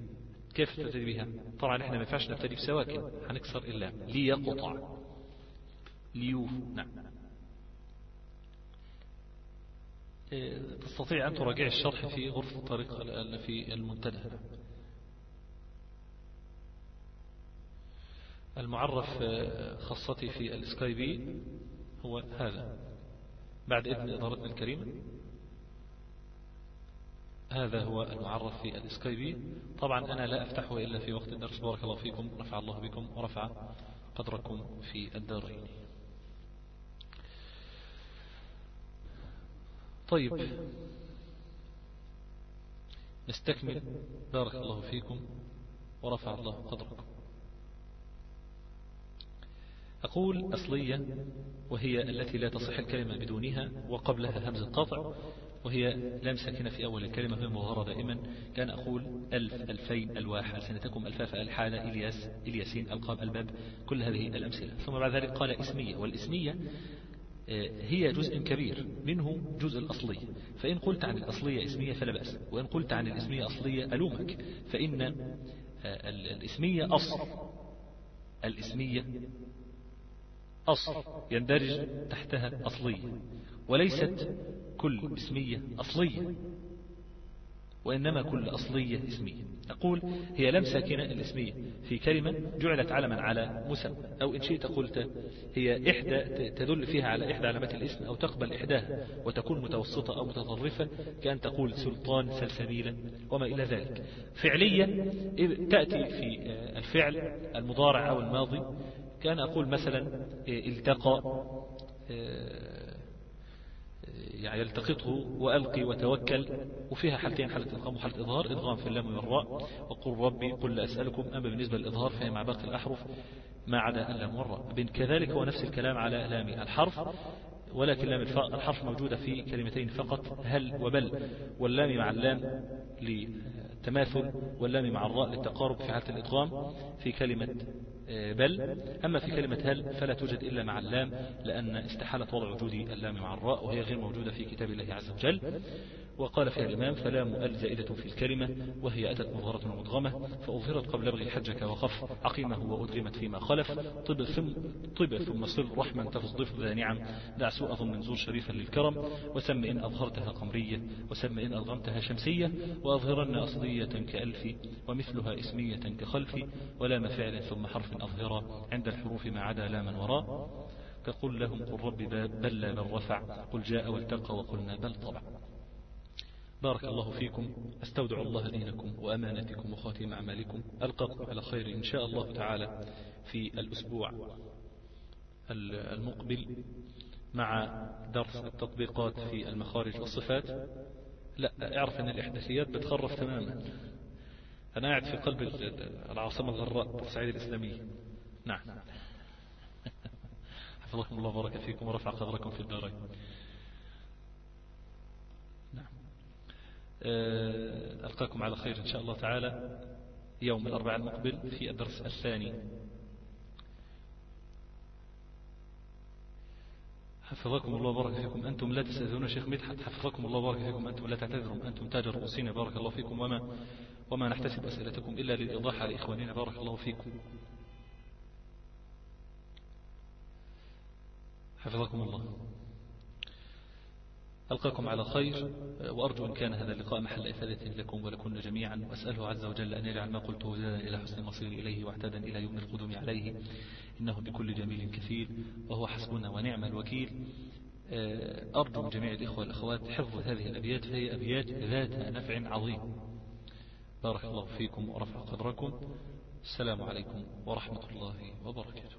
كيف تبتدي بها طبعا إحنا ما ينفعش نبتدي بسواكن هنكسر إلا ليقطع. ليوف. نعم. تستطيع أن تراجع الشرح في غرفة الطريق في المنتدى. المعرف خاصتي في السكايبي هو هذا. بعد إذن إدارتنا الكريمة هذا هو المعرف في الاسكايبي طبعا أنا لا أفتحه إلا في وقت الدرس. بارك الله فيكم رفع الله بكم ورفع قدركم في الدارين. طيب نستكمل. بارك الله فيكم ورفع الله قدركم. أقول أصلية وهي التي لا تصح الكلمة بدونها وقبلها همزة قاطع وهي لام ساكنة في أول الكلمة هي مظهرة دائما. كان أقول ألف ألفين ألواح ألسنتكم ألفاف الحادة إلياس إلياسين ألقاب ألباب كل هذه الأمثلة. ثم بعد ذلك قال اسمية والاسمية هي جزء كبير منه جزء الأصلية. فإن قلت عن الأصلية اسمية فلا بأس وإن قلت عن الاسمية أصلية ألومك. فإن الاسمية أصل الاسمية أصل يندرج تحتها أصلية وليست كل اسمية أصلية وإنما كل أصلية اسمية. أقول هي لم ساكنة الاسمية. في كلمة جعلت علما على مسمى أو إن شئت قلت هي إحدى تدل فيها على إحدى علامات الاسم أو تقبل إحداها وتكون متوسطة أو متطرفة كأن تقول سلطان سلسبيلا وما إلى ذلك. فعليا تأتي في الفعل المضارع أو الماضي كان أقول مثلا التقى يعني يلتقطه وألقي وتوكل وفيها حالتين حالة إدغام وحالة إظهار إدغام في اللام والراء. وقل ربي قل لا أسألكم. أما بالنسبة للإظهار فهي مع باقي الأحرف ما عدا اللام والراء. كذلك هو نفس الكلام على لام الحرف ولكن لام الحرف موجودة في كلمتين فقط هل وبل. واللام مع اللام للتماثل واللام مع الراء للتقارب في حالة الإدغام في كلمة آه، بل. أما في كلمة هل فلا توجد إلا مع اللام لأن استحالة وضع وجود اللام مع الراء وهي غير موجودة في كتاب الله عز وجل. وقال فيها الإمام فلام ال زائدة في الكلمة وهي أتت مظهرة ومدغمة فأظهرت قبل بغي حجك وخف عقيمه وأدغمت فيما خلف طب ثم, طب ثم صل رحما تفضف ذا نعم دع سوء ظن زور شريفا للكرم وسم إن أظهرتها قمرية وسم إن أضغمتها شمسية وأظهرن أصلية كألف ومثلها إسمية كخلف ولام فعل ثم حرف أظهرا عند الحروف ما عدا لاما وراء كقل لهم قل رب بل لا بل رفع قل جاء والتقى وقلنا بل طبع. بارك الله فيكم. أستودع الله دينكم وأمانتكم وخاتم أعمالكم. ألقاكم على خير إن شاء الله تعالى في الأسبوع المقبل مع درس التطبيقات في المخارج والصفات. لا أعرف أن الإحداثيات بتخرف تماما. أنا قاعد في قلب العاصمة الغراء بورسعيد الإسلامية نعم. حفظكم الله وبارك فيكم ورفع قدركم في الدارين آه، ألقاكم على خير إن شاء الله تعالى يوم الأربعاء المقبل في الدرس الثاني. حفظكم الله وبارك فيكم. أنتم لا تستأذنون شيخ مدحت. حفظكم الله وبارك فيكم. أنتم لا تعتذرون. أنتم تاج رؤوسنا بارك الله فيكم. وما وما نحتسب أسئلتكم إلا للإيضاح على إخواننا بارك الله فيكم. حفظكم الله. ألقاكم على خير وأرجو إن كان هذا اللقاء محل إفادة لكم ولكن جميعا وأسأله عز وجل أن يجعل ما قلته زادا إلى حسن المصير إليه واعتادا إلى يوم القدوم عليه. إنه بكل جميل كثير وهو حسبنا ونعم الوكيل. أرجو من جميع الإخوة والأخوات حفظ هذه الأبيات فهي أبيات ذات نفع عظيم. بارك الله فيكم ورفع قدركم. السلام عليكم ورحمة الله وبركاته.